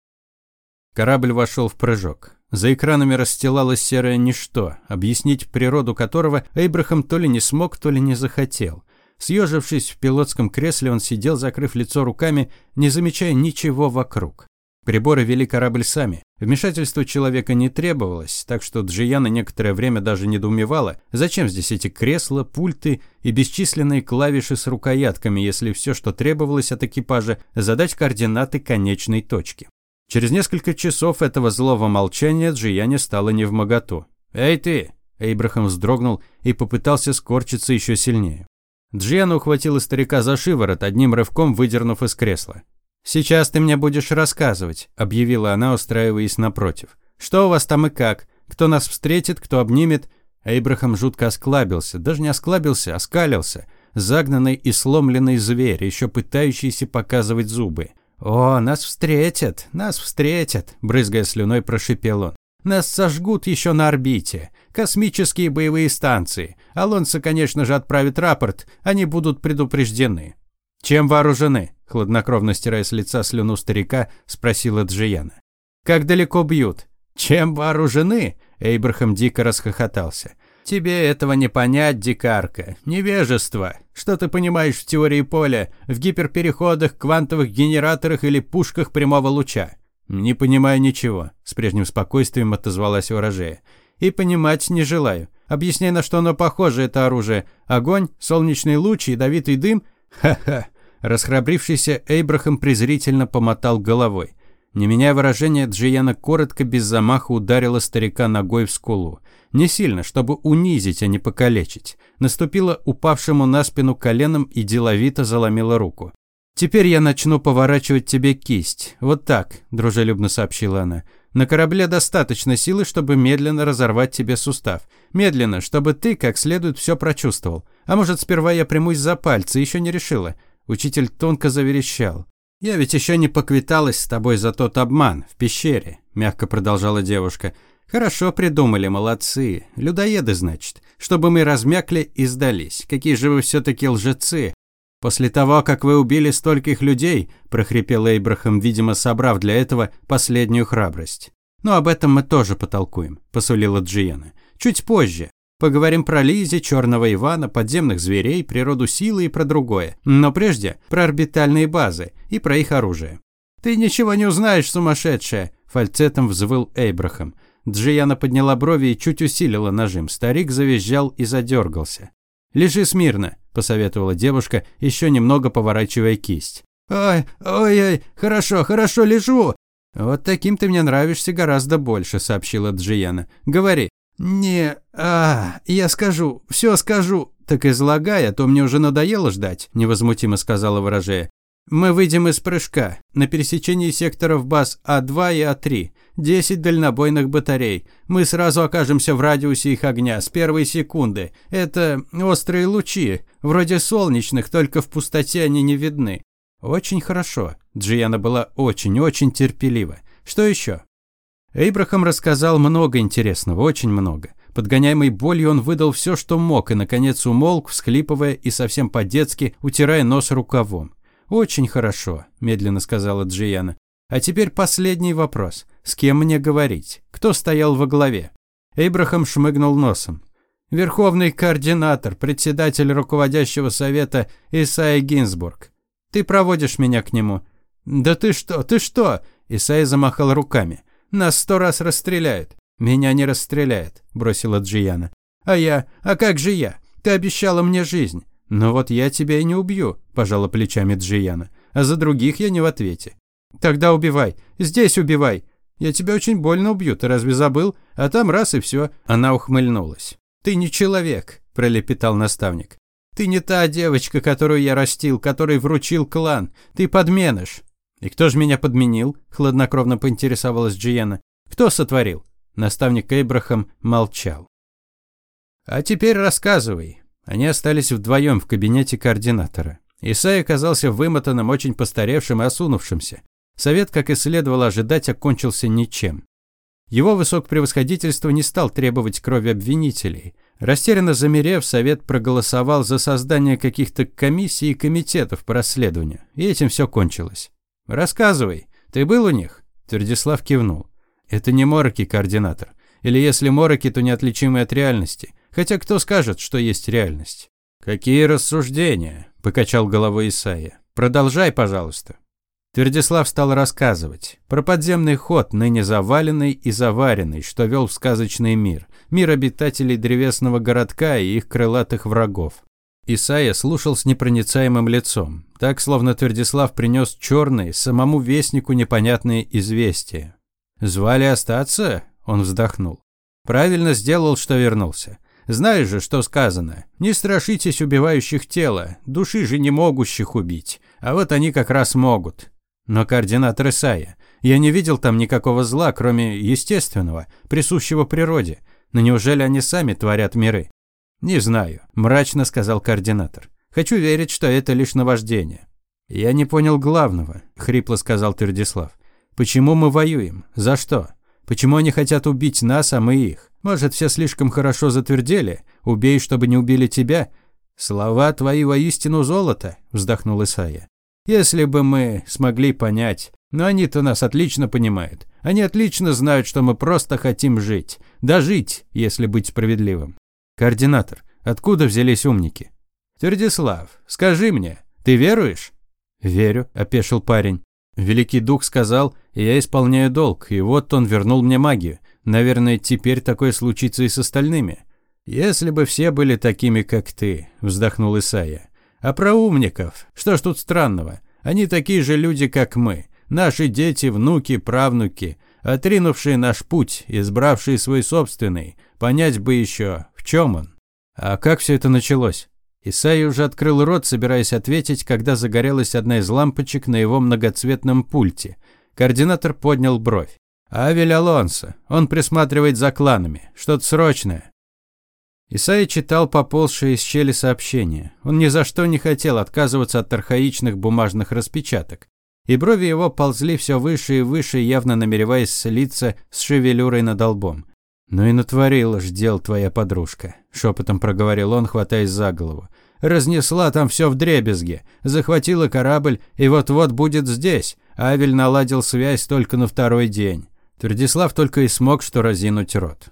Корабль вошел в прыжок. За экранами расстилалось серое ничто, объяснить природу которого Эйбрахам то ли не смог, то ли не захотел. Съежившись в пилотском кресле, он сидел, закрыв лицо руками, не замечая ничего вокруг. Приборы вели корабль сами. Вмешательство человека не требовалось, так что Джияна некоторое время даже недоумевала, зачем здесь эти кресла, пульты и бесчисленные клавиши с рукоятками, если все, что требовалось от экипажа, задать координаты конечной точки. Через несколько часов этого злого молчания Джияне стало невмоготу. «Эй ты!» Эйбрахам вздрогнул и попытался скорчиться еще сильнее. Джияна ухватила старика за шиворот, одним рывком выдернув из кресла. «Сейчас ты мне будешь рассказывать», – объявила она, устраиваясь напротив. «Что у вас там и как? Кто нас встретит, кто обнимет?» Эйбрахам жутко осклабился, даже не осклабился, а скалился. Загнанный и сломленный зверь, еще пытающийся показывать зубы. «О, нас встретят, нас встретят», – брызгая слюной, прошипел он. «Нас сожгут еще на орбите. Космические боевые станции. Алонсо, конечно же, отправит рапорт, они будут предупреждены». «Чем вооружены?» – хладнокровно стирая с лица слюну старика, спросила Джияна. «Как далеко бьют?» «Чем вооружены?» – Эйбрахам дико расхохотался. «Тебе этого не понять, дикарка. Невежество. Что ты понимаешь в теории поля, в гиперпереходах, квантовых генераторах или пушках прямого луча?» «Не понимаю ничего», – с прежним спокойствием отозвалась ворожея. «И понимать не желаю. Объясняй, на что оно похоже, это оружие. Огонь, солнечный луч, ядовитый дым? Ха-ха. Расхрабрившийся Эйбрахам презрительно помотал головой. Не меняя выражения, Джияна коротко, без замаха ударила старика ногой в скулу. Не сильно, чтобы унизить, а не покалечить. Наступила упавшему на спину коленом и деловито заломила руку. «Теперь я начну поворачивать тебе кисть. Вот так», – дружелюбно сообщила она. «На корабле достаточно силы, чтобы медленно разорвать тебе сустав. Медленно, чтобы ты как следует все прочувствовал. А может, сперва я примусь за пальцы, еще не решила. Учитель тонко заверещал. «Я ведь еще не поквиталась с тобой за тот обман в пещере», – мягко продолжала девушка. «Хорошо придумали, молодцы. Людоеды, значит. Чтобы мы размякли и сдались. Какие же вы все-таки лжецы. После того, как вы убили стольких людей», – прохрипел Эйбрахам, видимо, собрав для этого последнюю храбрость. «Но об этом мы тоже потолкуем», – посулила Джиена. «Чуть позже. Поговорим про Лизи, Черного Ивана, подземных зверей, природу силы и про другое. Но прежде про орбитальные базы и про их оружие. «Ты ничего не узнаешь, сумасшедшая!» – фальцетом взвыл Эйбрахам. Джияна подняла брови и чуть усилила нажим. Старик завизжал и задергался. «Лежи смирно», – посоветовала девушка, еще немного поворачивая кисть. «Ой, ой-ой, хорошо, хорошо, лежу!» «Вот таким ты мне нравишься гораздо больше», – сообщила Джияна. «Говори, «Не, а, я скажу, все скажу». «Так излагай, а то мне уже надоело ждать», – невозмутимо сказала ворожея. «Мы выйдем из прыжка. На пересечении секторов баз А2 и А3. 10 дальнобойных батарей. Мы сразу окажемся в радиусе их огня с первой секунды. Это острые лучи, вроде солнечных, только в пустоте они не видны». «Очень хорошо». Джиана была очень-очень терпелива. «Что еще?» Эйбрахам рассказал много интересного, очень много. Подгоняемый болью он выдал все, что мог, и, наконец, умолк, всхлипывая и совсем по-детски, утирая нос рукавом. «Очень хорошо», – медленно сказала Джияна. «А теперь последний вопрос. С кем мне говорить? Кто стоял во главе?» Эйбрахам шмыгнул носом. «Верховный координатор, председатель руководящего совета Исайя Гинзбург. Ты проводишь меня к нему». «Да ты что, ты что?» Исайя замахал руками. Нас сто раз расстреляют. Меня не расстреляют, бросила Джияна. А я? А как же я? Ты обещала мне жизнь. Но вот я тебя и не убью, пожала плечами Джияна. А за других я не в ответе. Тогда убивай. Здесь убивай. Я тебя очень больно убью, ты разве забыл? А там раз и все. Она ухмыльнулась. Ты не человек, пролепетал наставник. Ты не та девочка, которую я растил, которой вручил клан. Ты подменыш. «И кто же меня подменил?» – хладнокровно поинтересовалась Джиена. «Кто сотворил?» Наставник Эйбрахам молчал. «А теперь рассказывай». Они остались вдвоем в кабинете координатора. Исай оказался вымотанным, очень постаревшим и осунувшимся. Совет, как и следовало ожидать, окончился ничем. Его высокопревосходительство не стал требовать крови обвинителей. Растерянно замерев, Совет проголосовал за создание каких-то комиссий и комитетов по расследованию. И этим все кончилось. «Рассказывай, ты был у них?» Твердислав кивнул. Это не мороки, координатор. Или если мороки, то неотличимы от реальности. Хотя кто скажет, что есть реальность? Какие рассуждения? Покачал головой Исаия. Продолжай, пожалуйста. Твердислав стал рассказывать про подземный ход, ныне заваленный и заваренный, что вел в сказочный мир, мир обитателей древесного городка и их крылатых врагов. Исайя слушал с непроницаемым лицом, так, словно Твердислав принес черные, самому вестнику непонятные известия. «Звали остаться?» – он вздохнул. «Правильно сделал, что вернулся. Знаешь же, что сказано. Не страшитесь убивающих тела, души же не могущих убить. А вот они как раз могут. Но координатор Исайя. Я не видел там никакого зла, кроме естественного, присущего природе. Но неужели они сами творят миры? Не знаю, мрачно сказал координатор. Хочу верить, что это лишь наваждение. Я не понял главного, хрипло сказал Твердислав. Почему мы воюем? За что? Почему они хотят убить нас, а мы их? Может, все слишком хорошо затвердели? Убей, чтобы не убили тебя? Слова твои воистину золото, вздохнул Исайя. Если бы мы смогли понять. Но они-то нас отлично понимают. Они отлично знают, что мы просто хотим жить. Дожить, если быть справедливым. Координатор, откуда взялись умники? Твердислав, скажи мне, ты веруешь? Верю, опешил парень. Великий дух сказал, я исполняю долг, и вот он вернул мне магию. Наверное, теперь такое случится и с остальными. Если бы все были такими, как ты, вздохнул Исайя. А про умников? Что ж тут странного? Они такие же люди, как мы. Наши дети, внуки, правнуки, отринувшие наш путь, избравшие свой собственный. Понять бы еще, чем он. А как все это началось? Исайя уже открыл рот, собираясь ответить, когда загорелась одна из лампочек на его многоцветном пульте. Координатор поднял бровь. «Авель Алонсо. Он присматривает за кланами. Что-то срочное. Исайя читал поползшие из щели сообщения. Он ни за что не хотел отказываться от архаичных бумажных распечаток. И брови его ползли все выше и выше, явно намереваясь слиться с шевелюрой над лбом. «Ну и натворила ж дел твоя подружка», – шепотом проговорил он, хватаясь за голову. «Разнесла там все в дребезге, захватила корабль и вот-вот будет здесь. Авель наладил связь только на второй день». Твердислав только и смог что разинуть рот.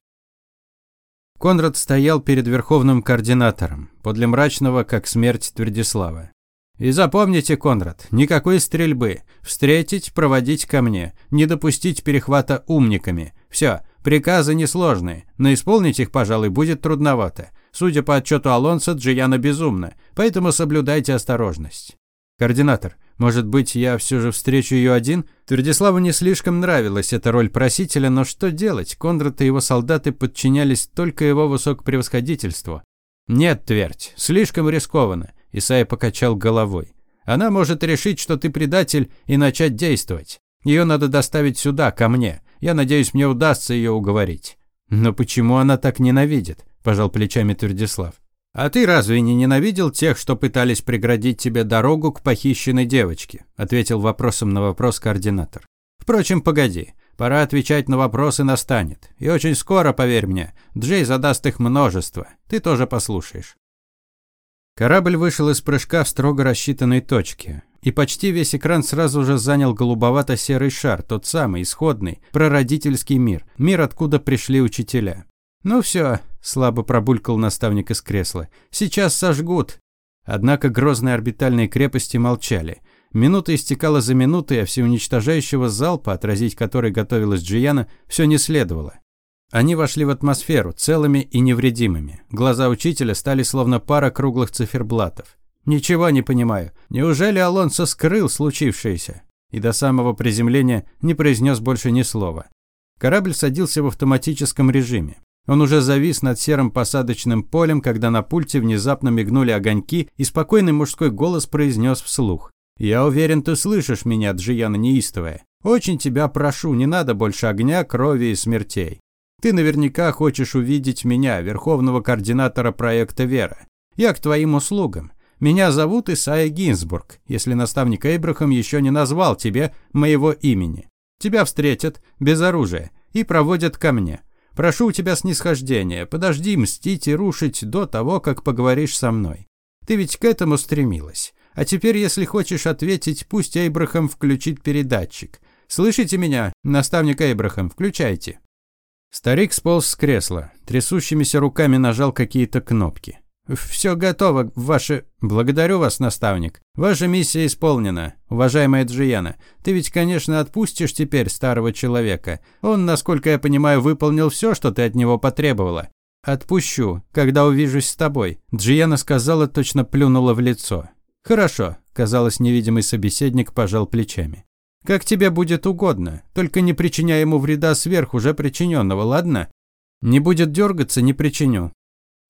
Конрад стоял перед верховным координатором, подле мрачного, как смерть Твердислава. «И запомните, Конрад, никакой стрельбы. Встретить, проводить ко мне. Не допустить перехвата умниками. Все, приказы несложные, но исполнить их, пожалуй, будет трудновато. Судя по отчету Алонса, Джияна безумна, поэтому соблюдайте осторожность». «Координатор, может быть, я все же встречу ее один? Твердиславу не слишком нравилась эта роль просителя, но что делать? Конрад и его солдаты подчинялись только его высокопревосходительству. «Нет, Твердь, слишком рискованно», – Исайя покачал головой. «Она может решить, что ты предатель, и начать действовать. Ее надо доставить сюда, ко мне. Я надеюсь, мне удастся ее уговорить». «Но почему она так ненавидит?» – пожал плечами Твердислав. «А ты разве не ненавидел тех, что пытались преградить тебе дорогу к похищенной девочке?» – ответил вопросом на вопрос координатор. «Впрочем, погоди. Пора отвечать на вопросы настанет. И очень скоро, поверь мне, Джей задаст их множество. Ты тоже послушаешь». Корабль вышел из прыжка в строго рассчитанной точке. И почти весь экран сразу же занял голубовато-серый шар, тот самый, исходный, прародительский мир, мир, откуда пришли учителя. «Ну все, слабо пробулькал наставник из кресла. Сейчас сожгут. Однако грозные орбитальные крепости молчали. Минута истекала за минутой, а всеуничтожающего залпа, отразить который готовилась Джияна, все не следовало. Они вошли в атмосферу, целыми и невредимыми. Глаза учителя стали словно пара круглых циферблатов. «Ничего не понимаю. Неужели Алонсо скрыл случившееся?» И до самого приземления не произнес больше ни слова. Корабль садился в автоматическом режиме. Он уже завис над серым посадочным полем, когда на пульте внезапно мигнули огоньки, и спокойный мужской голос произнес вслух. «Я уверен, ты слышишь меня, Джияна неистовая. Очень тебя прошу, не надо больше огня, крови и смертей. Ты наверняка хочешь увидеть меня, верховного координатора проекта «Вера». Я к твоим услугам. Меня зовут Исайя Гинзбург, если наставник Эйбрахам еще не назвал тебе моего имени. Тебя встретят без оружия и проводят ко мне. Прошу у тебя снисхождения, подожди мстить и рушить до того, как поговоришь со мной. Ты ведь к этому стремилась. А теперь, если хочешь ответить, пусть Эйбрахам включит передатчик. Слышите меня, наставник Эйбрахам? Включайте». Старик сполз с кресла, трясущимися руками нажал какие-то кнопки. «Все готово, ваше...» «Благодарю вас, наставник. Ваша миссия исполнена, уважаемая Джияна. Ты ведь, конечно, отпустишь теперь старого человека. Он, насколько я понимаю, выполнил все, что ты от него потребовала. «Отпущу, когда увижусь с тобой», – Джияна сказала, точно плюнула в лицо. «Хорошо», – казалось, невидимый собеседник пожал плечами. «Как тебе будет угодно, только не причиняй ему вреда сверх уже причиненного, ладно? Не будет дергаться, не причиню».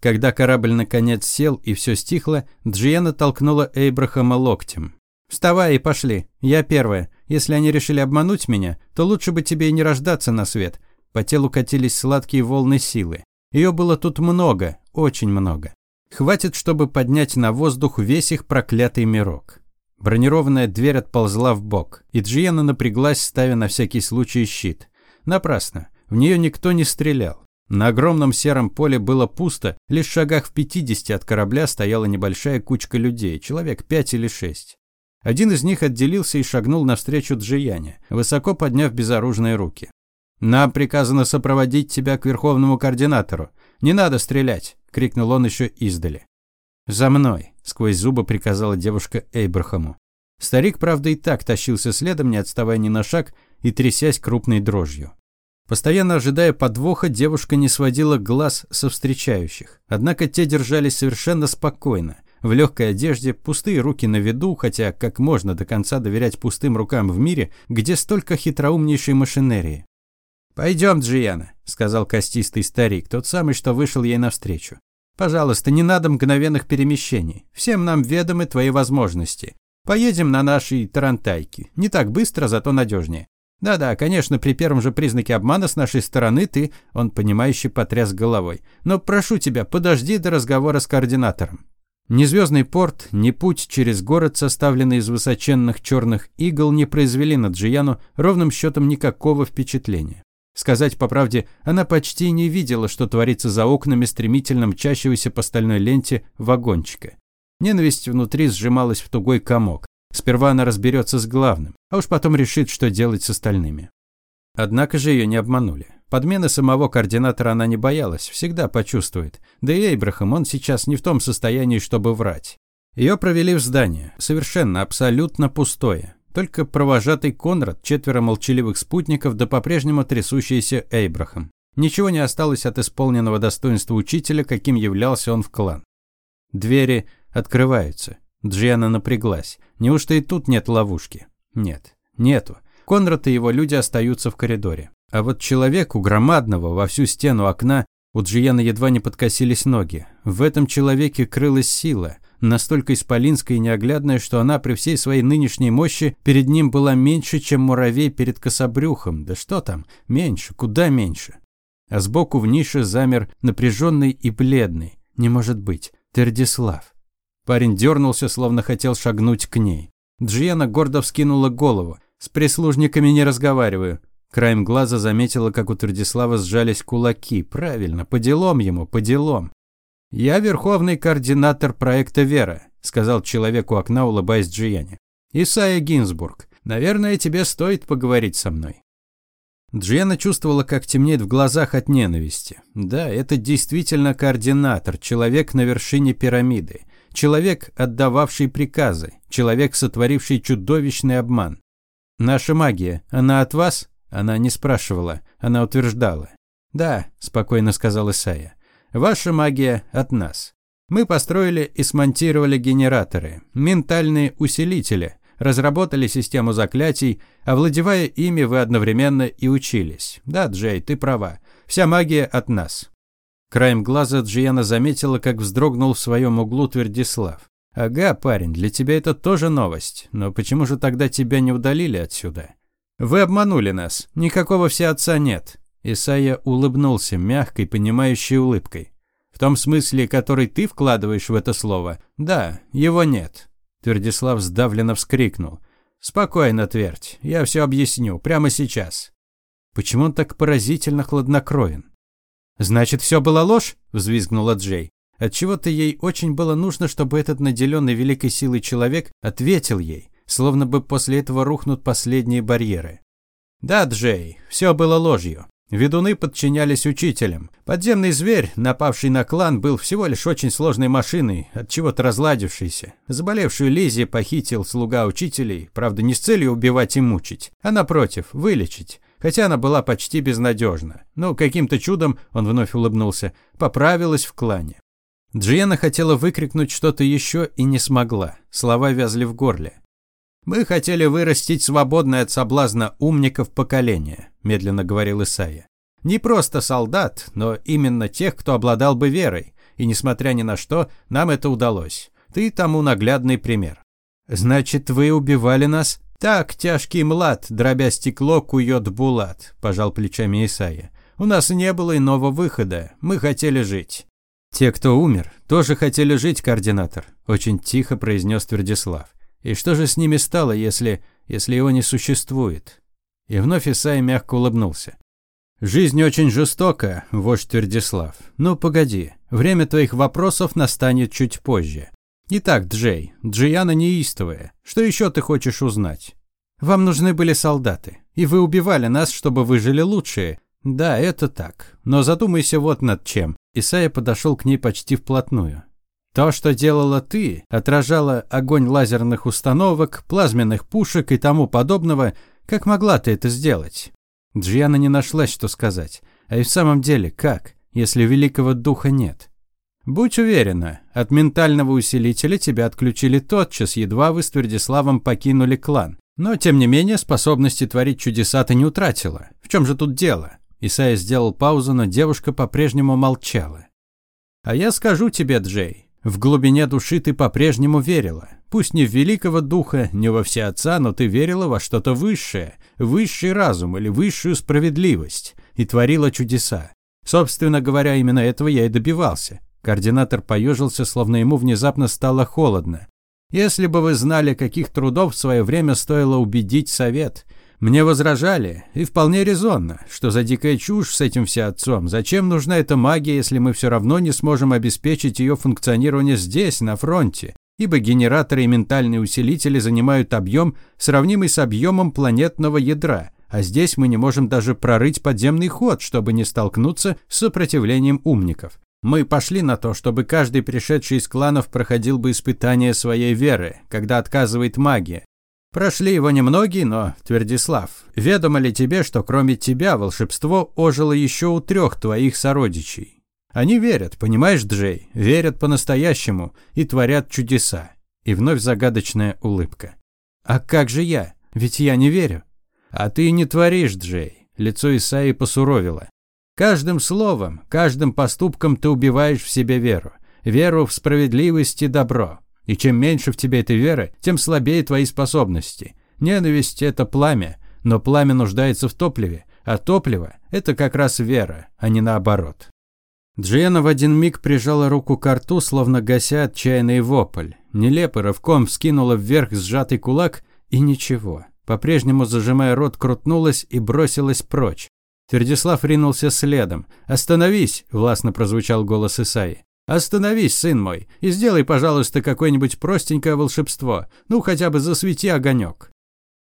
Когда корабль наконец сел и все стихло, Джиена толкнула Эйбрахама локтем. «Вставай и пошли. Я первая. Если они решили обмануть меня, то лучше бы тебе и не рождаться на свет». По телу катились сладкие волны силы. Ее было тут много, очень много. Хватит, чтобы поднять на воздух весь их проклятый мирок. Бронированная дверь отползла в бок, и Джиена напряглась, ставя на всякий случай щит. Напрасно. В нее никто не стрелял. На огромном сером поле было пусто, лишь в шагах в 50 от корабля стояла небольшая кучка людей, человек пять или шесть. Один из них отделился и шагнул навстречу Джияне, высоко подняв безоружные руки. «Нам приказано сопроводить тебя к верховному координатору. Не надо стрелять!» – крикнул он еще издали. «За мной!» – сквозь зубы приказала девушка Эйбрахаму. Старик, правда, и так тащился следом, не отставая ни на шаг и трясясь крупной дрожью. Постоянно ожидая подвоха, девушка не сводила глаз со встречающих. Однако те держались совершенно спокойно. В легкой одежде, пустые руки на виду, хотя как можно до конца доверять пустым рукам в мире, где столько хитроумнейшей машинерии. «Пойдем, Джиана», – сказал костистый старик, тот самый, что вышел ей навстречу. «Пожалуйста, не надо мгновенных перемещений. Всем нам ведомы твои возможности. Поедем на нашей тарантайке. Не так быстро, зато надежнее. Да-да, конечно, при первом же признаке обмана с нашей стороны ты, он понимающе потряс головой. Но прошу тебя, подожди до разговора с координатором. Ни звездный порт, ни путь через город, составленный из высоченных черных игл, не произвели на Джияну ровным счетом никакого впечатления. Сказать по правде, она почти не видела, что творится за окнами стремительно мчащегося по стальной ленте вагончика. Ненависть внутри сжималась в тугой комок. Сперва она разберется с главным, а уж потом решит, что делать с остальными. Однако же ее не обманули. Подмены самого координатора она не боялась, всегда почувствует. Да и Эйбрахам, он сейчас не в том состоянии, чтобы врать. Ее провели в здание, совершенно, абсолютно пустое. Только провожатый Конрад, четверо молчаливых спутников, да по-прежнему трясущийся Эйбрахам. Ничего не осталось от исполненного достоинства учителя, каким являлся он в клан. Двери открываются. Джиана напряглась. Неужто и тут нет ловушки? Нет, нету. Конрад и его люди остаются в коридоре. А вот человеку громадного во всю стену окна у Джиана едва не подкосились ноги. В этом человеке крылась сила настолько исполинская и неоглядная, что она при всей своей нынешней мощи перед ним была меньше, чем муравей перед кособрюхом. Да что там, меньше, куда меньше. А сбоку в нише замер напряженный и бледный. Не может быть, Тердислав. Парень дернулся, словно хотел шагнуть к ней. Джиена гордо вскинула голову. «С прислужниками не разговариваю». Краем глаза заметила, как у Тердислава сжались кулаки. Правильно, по делам ему, по делам. «Я верховный координатор проекта «Вера», – сказал человек у окна, улыбаясь Джияне. «Исайя Гинзбург, наверное, тебе стоит поговорить со мной». Джиана чувствовала, как темнеет в глазах от ненависти. Да, это действительно координатор, человек на вершине пирамиды, человек, отдававший приказы, человек, сотворивший чудовищный обман. «Наша магия, она от вас?» Она не спрашивала, она утверждала. «Да», – спокойно сказал Исайя. Ваша магия от нас. Мы построили и смонтировали генераторы, ментальные усилители, разработали систему заклятий, овладевая ими вы одновременно и учились. Да, Джей, ты права. Вся магия от нас. Краем глаза Джиана заметила, как вздрогнул в своем углу Твердислав. «Ага, парень, для тебя это тоже новость. Но почему же тогда тебя не удалили отсюда?» «Вы обманули нас. Никакого все отца нет. Исайя улыбнулся мягкой, понимающей улыбкой. В том смысле, который ты вкладываешь в это слово, да, его нет. Твердислав сдавленно вскрикнул. Спокойно, Твердь, я все объясню, прямо сейчас. Почему он так поразительно хладнокровен? Значит, все было ложь? взвизгнула Джей. Отчего-то ей очень было нужно, чтобы этот наделенный великой силой человек ответил ей, словно бы после этого рухнут последние барьеры. Да, Джей, все было ложью. Ведуны подчинялись учителям. Подземный зверь, напавший на клан, был всего лишь очень сложной машиной, от чего-то разладившейся. Заболевшую Лизи похитил слуга учителей, правда, не с целью убивать и мучить, а напротив, вылечить. Хотя она была почти безнадежна. Но каким-то чудом, он вновь улыбнулся, поправилась в клане. Джиена хотела выкрикнуть что-то еще и не смогла. Слова вязли в горле. «Мы хотели вырастить свободное от соблазна умников поколение», – медленно говорил Исайя. «Не просто солдат, но именно тех, кто обладал бы верой. И несмотря ни на что, нам это удалось. Ты тому наглядный пример». «Значит, вы убивали нас?» «Так, тяжкий млад, дробя стекло, кует булат», – пожал плечами Исайя. «У нас не было иного выхода. Мы хотели жить». «Те, кто умер, тоже хотели жить, координатор», – очень тихо произнес Твердислав. И что же с ними стало, если... если его не существует? И вновь Исай мягко улыбнулся. «Жизнь очень жестока, вождь Твердислав. Ну, погоди, время твоих вопросов настанет чуть позже. Итак, Джей, Джияна неистовая. Что еще ты хочешь узнать? Вам нужны были солдаты, и вы убивали нас, чтобы выжили лучшие. Да, это так. Но задумайся вот над чем. Исайя подошел к ней почти вплотную. То, что делала ты, отражало огонь лазерных установок, плазменных пушек и тому подобного. Как могла ты это сделать? Джиана не нашлась, что сказать. А и в самом деле, как, если великого духа нет? Будь уверена, от ментального усилителя тебя отключили тотчас, едва вы с Твердиславом покинули клан. Но, тем не менее, способности творить чудеса ты не утратила. В чем же тут дело? Исайя сделал паузу, но девушка по-прежнему молчала. А я скажу тебе, Джей, в глубине души ты по-прежнему верила. Пусть не в великого духа, не во всеотца, но ты верила во что-то высшее, высший разум или высшую справедливость, и творила чудеса. Собственно говоря, именно этого я и добивался. Координатор поежился, словно ему внезапно стало холодно. Если бы вы знали, каких трудов в свое время стоило убедить совет, мне возражали, и вполне резонно, что за дикая чушь с этим всеотцом. Зачем нужна эта магия, если мы все равно не сможем обеспечить ее функционирование здесь, на фронте? Ибо генераторы и ментальные усилители занимают объем, сравнимый с объемом планетного ядра, а здесь мы не можем даже прорыть подземный ход, чтобы не столкнуться с сопротивлением умников. Мы пошли на то, чтобы каждый пришедший из кланов проходил бы испытание своей веры, когда отказывает магия, Прошли его немногие, но, Твердислав, ведомо ли тебе, что кроме тебя волшебство ожило еще у трех твоих сородичей? Они верят, понимаешь, Джей, верят по-настоящему и творят чудеса. И вновь загадочная улыбка. А как же я? Ведь я не верю. А ты не творишь, Джей. Лицо Исаи посуровило. Каждым словом, каждым поступком ты убиваешь в себе веру. Веру в справедливость и добро. И чем меньше в тебе этой веры, тем слабее твои способности. Ненависть – это пламя, но пламя нуждается в топливе, а топливо – это как раз вера, а не наоборот. Джиена в один миг прижала руку к рту, словно гася отчаянный вопль. Нелепо рывком вскинула вверх сжатый кулак и ничего. По-прежнему, зажимая рот, крутнулась и бросилась прочь. Твердислав ринулся следом. «Остановись!» – властно прозвучал голос Исаи. «Остановись, сын мой, и сделай, пожалуйста, какое-нибудь простенькое волшебство. Ну, хотя бы засвети огонек».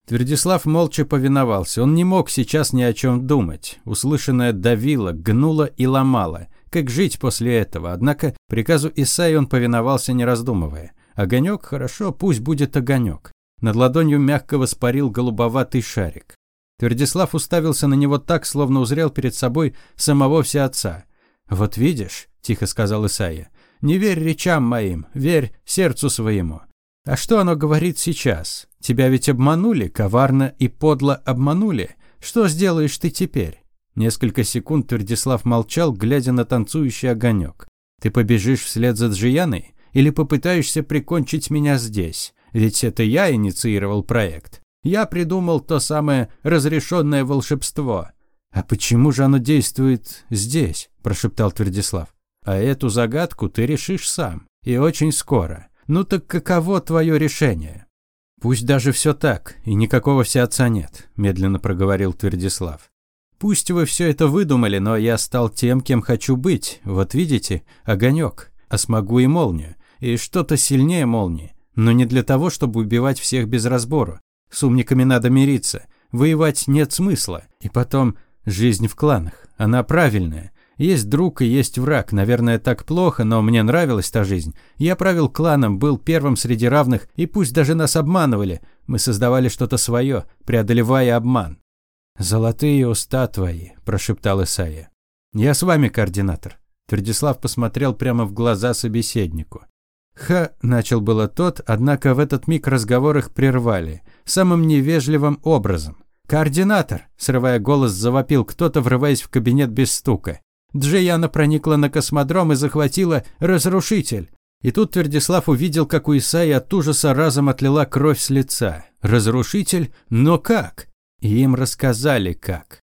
Твердислав молча повиновался. Он не мог сейчас ни о чем думать. Услышанное давило, гнуло и ломало. Как жить после этого? Однако приказу Исаи он повиновался, не раздумывая. Огонек, хорошо, пусть будет огонек. Над ладонью мягко воспарил голубоватый шарик. Твердислав уставился на него так, словно узрел перед собой самого всеотца. «Вот видишь», – тихо сказал Исаия, – «не верь речам моим, верь сердцу своему». «А что оно говорит сейчас? Тебя ведь обманули, коварно и подло обманули. Что сделаешь ты теперь?» Несколько секунд Твердислав молчал, глядя на танцующий огонек. «Ты побежишь вслед за Джияной? Или попытаешься прикончить меня здесь? Ведь это я инициировал проект. Я придумал то самое разрешенное волшебство. «А почему же оно действует здесь?» – прошептал Твердислав. «А эту загадку ты решишь сам. И очень скоро. Ну так каково твое решение?» «Пусть даже все так, и никакого всеотца нет», – медленно проговорил Твердислав. «Пусть вы все это выдумали, но я стал тем, кем хочу быть. Вот видите, огонек, а смогу и молнию, и что-то сильнее молнии. Но не для того, чтобы убивать всех без разбору. С умниками надо мириться. воевать нет смысла. И потом, жизнь в кланах, она правильная. Есть друг и есть враг. Наверное, так плохо, но мне нравилась та жизнь. Я правил кланом, был первым среди равных, и пусть даже нас обманывали, мы создавали что-то свое, преодолевая обман. «Золотые уста твои», – прошептал Исаия. «Я с вами, координатор». Твердислав посмотрел прямо в глаза собеседнику. «Ха», – начал было тот, однако в этот миг разговор их прервали. Самым невежливым образом. «Координатор!» – срывая голос, завопил кто-то, врываясь в кабинет без стука. Джейяна проникла на космодром и захватила разрушитель. И тут Твердислав увидел, как у Исаи от ужаса разом отлила кровь с лица. Разрушитель? Но как? И им рассказали, как.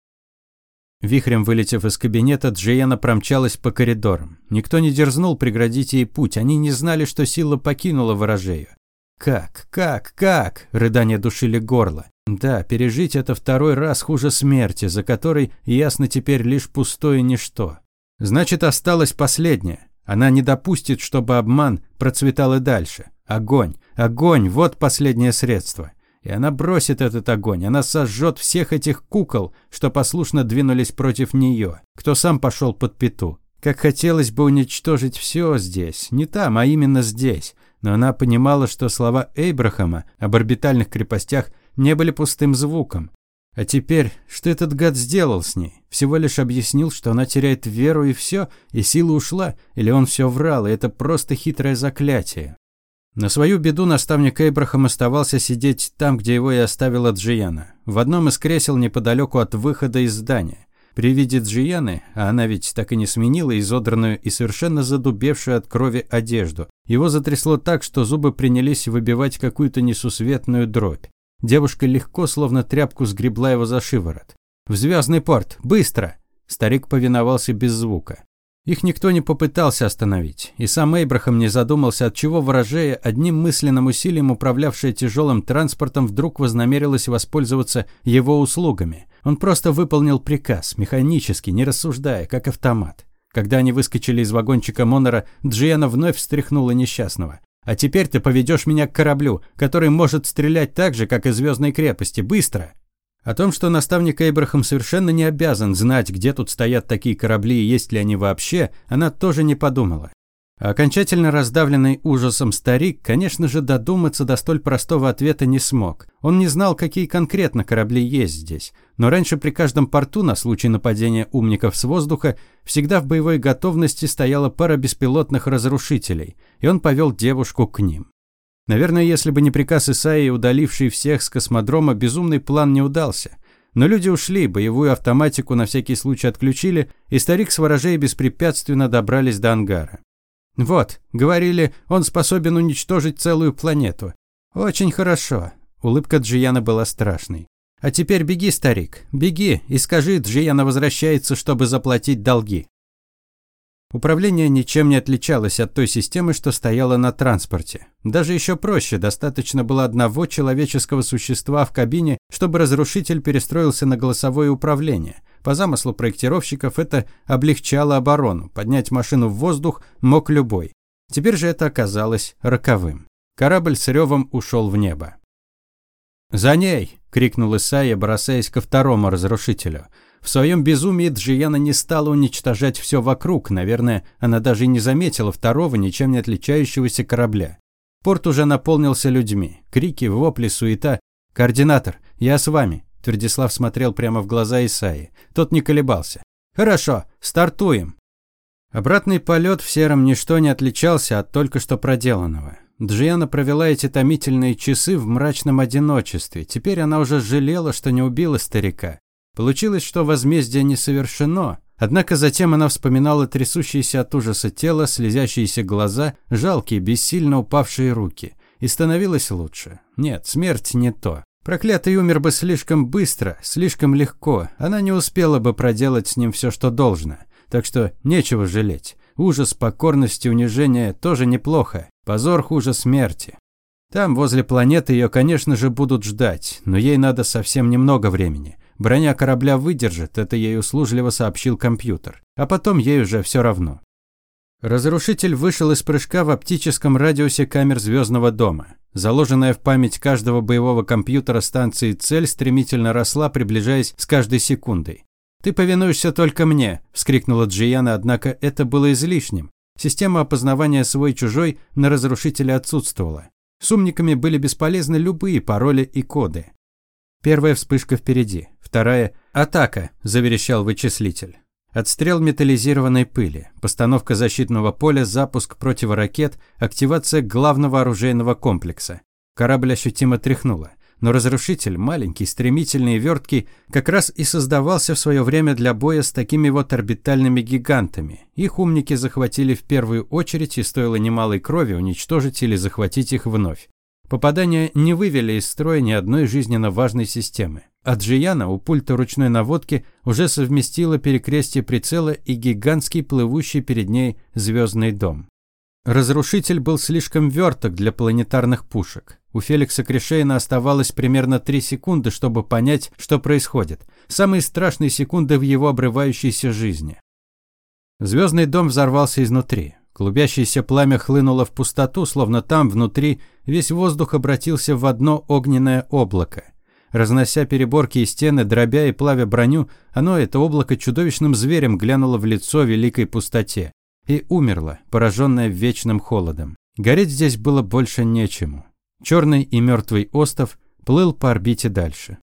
Вихрем вылетев из кабинета, Джиена промчалась по коридорам. Никто не дерзнул преградить ей путь, они не знали, что сила покинула ворожею. Как, как, как? Рыдания душили горло. Да, пережить это второй раз хуже смерти, за которой ясно теперь лишь пустое ничто. Значит, осталось последнее. Она не допустит, чтобы обман процветал и дальше. Огонь, огонь, вот последнее средство. И она бросит этот огонь, она сожжет всех этих кукол, что послушно двинулись против нее, кто сам пошел под пету. Как хотелось бы уничтожить все здесь, не там, а именно здесь. Но она понимала, что слова Эйбрахама об орбитальных крепостях – не были пустым звуком. А теперь, что этот гад сделал с ней? Всего лишь объяснил, что она теряет веру и все, и сила ушла, или он все врал, и это просто хитрое заклятие. На свою беду наставник Эйбрахам оставался сидеть там, где его и оставила Джияна, в одном из кресел неподалеку от выхода из здания. При виде Джияны, а она ведь так и не сменила изодранную и совершенно задубевшую от крови одежду, его затрясло так, что зубы принялись выбивать какую-то несусветную дробь. Девушка легко, словно тряпку, сгребла его за шиворот. «В звездный порт! Быстро!» Старик повиновался без звука. Их никто не попытался остановить, и сам Эйбрахам не задумался, от чего ворожея, одним мысленным усилием управлявшая тяжелым транспортом, вдруг вознамерилась воспользоваться его услугами. Он просто выполнил приказ, механически, не рассуждая, как автомат. Когда они выскочили из вагончика Монора, Джиана вновь встряхнула несчастного. А теперь ты поведешь меня к кораблю, который может стрелять так же, как и звездной крепости, быстро. О том, что наставник Эйбрахам совершенно не обязан знать, где тут стоят такие корабли и есть ли они вообще, она тоже не подумала. Окончательно раздавленный ужасом старик, конечно же, додуматься до столь простого ответа не смог. Он не знал, какие конкретно корабли есть здесь. Но раньше при каждом порту на случай нападения умников с воздуха всегда в боевой готовности стояла пара беспилотных разрушителей, и он повел девушку к ним. Наверное, если бы не приказ Исаии, удаливший всех с космодрома, безумный план не удался. Но люди ушли, боевую автоматику на всякий случай отключили, и старик с ворожей беспрепятственно добрались до ангара. Вот, говорили, он способен уничтожить целую планету. Очень хорошо. Улыбка Джияна была страшной. А теперь беги, старик, беги и скажи, Джияна возвращается, чтобы заплатить долги. Управление ничем не отличалось от той системы, что стояла на транспорте. Даже еще проще, достаточно было одного человеческого существа в кабине, чтобы разрушитель перестроился на голосовое управление. По замыслу проектировщиков это облегчало оборону, поднять машину в воздух мог любой. Теперь же это оказалось роковым. Корабль с ревом ушел в небо. «За ней!» – крикнул Исайя, бросаясь ко второму разрушителю – в своем безумии Джияна не стала уничтожать все вокруг, наверное, она даже и не заметила второго, ничем не отличающегося корабля. Порт уже наполнился людьми. Крики, вопли, суета. «Координатор, я с вами», – Твердислав смотрел прямо в глаза Исаи. Тот не колебался. «Хорошо, стартуем». Обратный полет в сером ничто не отличался от только что проделанного. Джиана провела эти томительные часы в мрачном одиночестве. Теперь она уже жалела, что не убила старика. Получилось, что возмездие не совершено, однако затем она вспоминала трясущиеся от ужаса тело, слезящиеся глаза, жалкие, бессильно упавшие руки. И становилось лучше. Нет, смерть не то. Проклятый умер бы слишком быстро, слишком легко. Она не успела бы проделать с ним все, что должно. Так что нечего жалеть. Ужас, покорность и унижение тоже неплохо. Позор хуже смерти. Там, возле планеты, ее, конечно же, будут ждать, но ей надо совсем немного времени. Броня корабля выдержит, это ей услужливо сообщил компьютер. А потом ей уже все равно. Разрушитель вышел из прыжка в оптическом радиусе камер Звездного дома. Заложенная в память каждого боевого компьютера станции цель стремительно росла, приближаясь с каждой секундой. «Ты повинуешься только мне!» – вскрикнула Джияна, однако это было излишним. Система опознавания свой-чужой на разрушителе отсутствовала. С умниками были бесполезны любые пароли и коды. Первая вспышка впереди, вторая – «Атака!» – заверещал вычислитель. Отстрел металлизированной пыли, постановка защитного поля, запуск противоракет, активация главного оружейного комплекса. Корабль ощутимо тряхнуло. Но разрушитель, маленький, стремительный и верткий, как раз и создавался в свое время для боя с такими вот орбитальными гигантами. Их умники захватили в первую очередь, и стоило немалой крови уничтожить или захватить их вновь. Попадания не вывели из строя ни одной жизненно важной системы. Аджияна у пульта ручной наводки уже совместила перекрестие прицела и гигантский плывущий перед ней звездный дом. Разрушитель был слишком верток для планетарных пушек. У Феликса Кришейна оставалось примерно три секунды, чтобы понять, что происходит. Самые страшные секунды в его обрывающейся жизни. Звездный дом взорвался изнутри. Клубящееся пламя хлынуло в пустоту, словно там, внутри, весь воздух обратился в одно огненное облако. Разнося переборки и стены, дробя и плавя броню, оно, это облако, чудовищным зверем глянуло в лицо великой пустоте и умерло, пораженное вечным холодом. Гореть здесь было больше нечему. Черный и мертвый остов плыл по орбите дальше.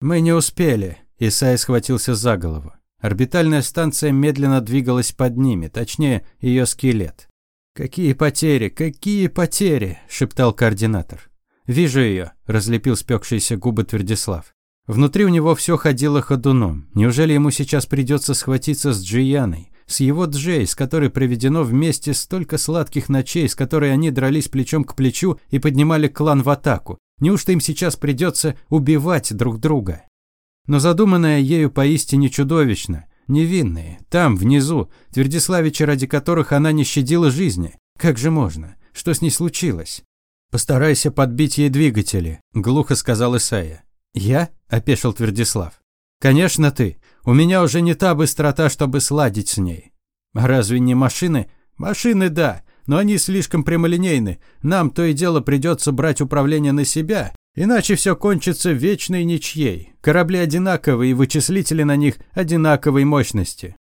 «Мы не успели», – Исай схватился за голову. Орбитальная станция медленно двигалась под ними, точнее, ее скелет. «Какие потери, какие потери!» – шептал координатор. «Вижу ее», – разлепил спекшиеся губы Твердислав. Внутри у него все ходило ходуном. Неужели ему сейчас придется схватиться с Джияной? С его Джей, с которой проведено вместе столько сладких ночей, с которой они дрались плечом к плечу и поднимали клан в атаку. Неужто им сейчас придется убивать друг друга? Но задуманное ею поистине чудовищно. Невинные, там, внизу, Твердиславичи, ради которых она не щадила жизни. Как же можно? Что с ней случилось? «Постарайся подбить ей двигатели», – глухо сказал Исайя. «Я?» – опешил Твердислав. «Конечно ты. У меня уже не та быстрота, чтобы сладить с ней». «А разве не машины?» «Машины, да, но они слишком прямолинейны. Нам то и дело придется брать управление на себя, иначе все кончится вечной ничьей. Корабли одинаковые и вычислители на них одинаковой мощности.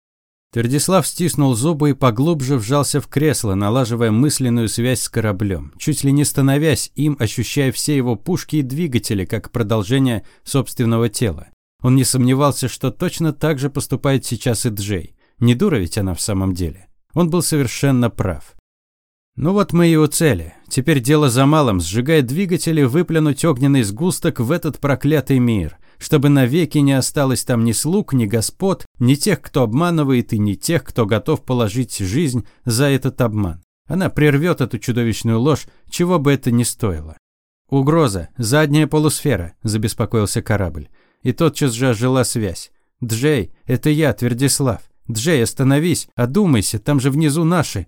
Твердислав стиснул зубы и поглубже вжался в кресло, налаживая мысленную связь с кораблем, чуть ли не становясь им, ощущая все его пушки и двигатели, как продолжение собственного тела. Он не сомневался, что точно так же поступает сейчас и Джей. Не дура ведь она в самом деле. Он был совершенно прав. Ну вот мы и у цели. Теперь дело за малым, сжигая двигатели, выплюнуть огненный сгусток в этот проклятый мир – чтобы навеки не осталось там ни слуг, ни господ, ни тех, кто обманывает, и ни тех, кто готов положить жизнь за этот обман. Она прервет эту чудовищную ложь, чего бы это ни стоило. «Угроза. Задняя полусфера», – забеспокоился корабль. И тотчас же ожила связь. «Джей, это я, Твердислав. Джей, остановись, одумайся, там же внизу наши».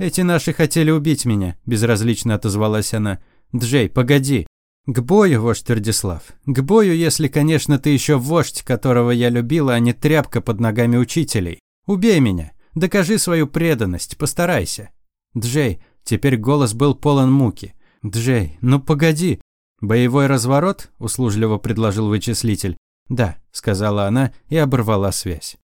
«Эти наши хотели убить меня», – безразлично отозвалась она. «Джей, погоди, «К бою, вождь Твердислав. К бою, если, конечно, ты еще вождь, которого я любила, а не тряпка под ногами учителей. Убей меня. Докажи свою преданность. Постарайся». «Джей». Теперь голос был полон муки. «Джей, ну погоди». «Боевой разворот?» – услужливо предложил вычислитель. «Да», – сказала она и оборвала связь.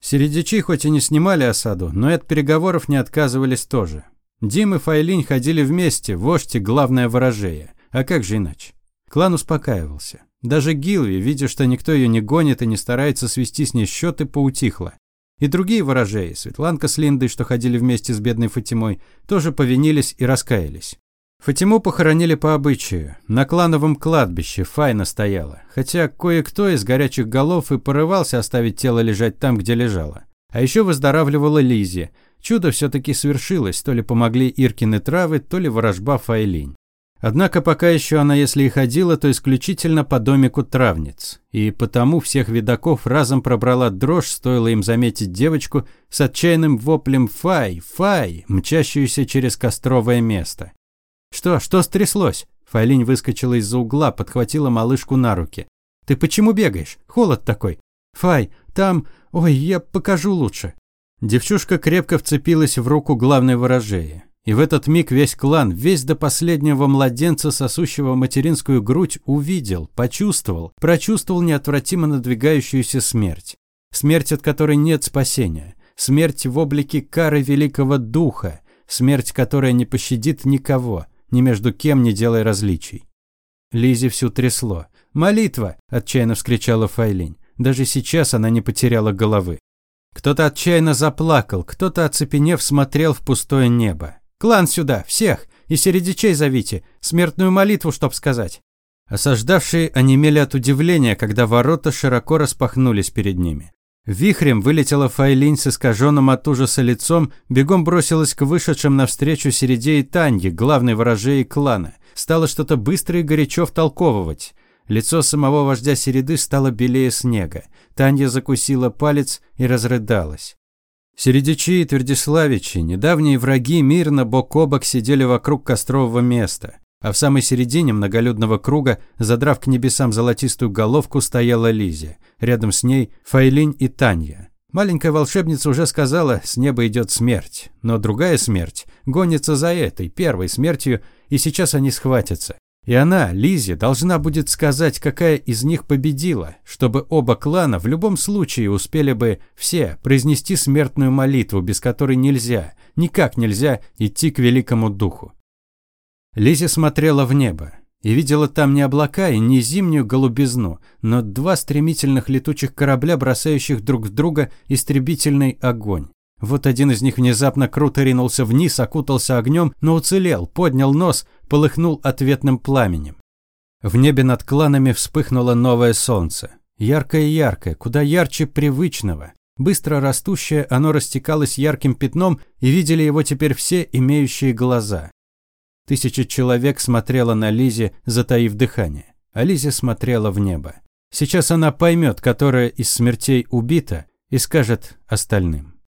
Середичи хоть и не снимали осаду, но и от переговоров не отказывались тоже. Дим и Файлинь ходили вместе, вождь и главное ворожея. А как же иначе? Клан успокаивался. Даже Гилви, видя, что никто ее не гонит и не старается свести с ней счеты, поутихла. И другие ворожеи, Светланка с Линдой, что ходили вместе с бедной Фатимой, тоже повинились и раскаялись. Фатиму похоронили по обычаю. На клановом кладбище Файна стояла. Хотя кое-кто из горячих голов и порывался оставить тело лежать там, где лежало. А еще выздоравливала Лизи. Чудо все-таки свершилось, то ли помогли Иркины травы, то ли ворожба Файлинь. Однако пока еще она, если и ходила, то исключительно по домику травниц. И потому всех видаков разом пробрала дрожь, стоило им заметить девочку с отчаянным воплем «Фай! Фай!», мчащуюся через костровое место. «Что? Что стряслось?» Файлинь выскочила из-за угла, подхватила малышку на руки. «Ты почему бегаешь? Холод такой!» «Фай, там... Ой, я покажу лучше!» Девчушка крепко вцепилась в руку главной ворожеи. И в этот миг весь клан, весь до последнего младенца, сосущего материнскую грудь, увидел, почувствовал, прочувствовал неотвратимо надвигающуюся смерть. Смерть, от которой нет спасения. Смерть в облике кары великого духа. Смерть, которая не пощадит никого, ни между кем не делая различий. Лизе всю трясло. «Молитва!» – отчаянно вскричала Файлинь. Даже сейчас она не потеряла головы. Кто-то отчаянно заплакал, кто-то, оцепенев, смотрел в пустое небо. «Клан сюда! Всех! И середичей зовите! Смертную молитву, чтоб сказать!» Осаждавшие онемели от удивления, когда ворота широко распахнулись перед ними. Вихрем вылетела Файлинь с искаженным от ужаса лицом, бегом бросилась к вышедшим навстречу Середе и Танье, главной ворожеи клана. Стала что-то быстро и горячо втолковывать. Лицо самого вождя Середы стало белее снега. Танья закусила палец и разрыдалась. Середичи и Твердиславичи, недавние враги, мирно бок о бок сидели вокруг кострового места. А в самой середине многолюдного круга, задрав к небесам золотистую головку, стояла Лизия. Рядом с ней Файлинь и Танья. Маленькая волшебница уже сказала, с неба идет смерть. Но другая смерть гонится за этой, первой смертью, и сейчас они схватятся. И она, Лизи, должна будет сказать, какая из них победила, чтобы оба клана в любом случае успели бы все произнести смертную молитву, без которой нельзя, никак нельзя идти к великому духу. Лизи смотрела в небо и видела там не облака и не зимнюю голубизну, но два стремительных летучих корабля, бросающих друг в друга истребительный огонь. Вот один из них внезапно круто ринулся вниз, окутался огнем, но уцелел, поднял нос, полыхнул ответным пламенем. В небе над кланами вспыхнуло новое солнце. Яркое-яркое, куда ярче привычного. Быстро растущее, оно растекалось ярким пятном, и видели его теперь все имеющие глаза. Тысяча человек смотрела на Лизе, затаив дыхание. А Лизе смотрела в небо. Сейчас она поймет, которая из смертей убита, и скажет остальным.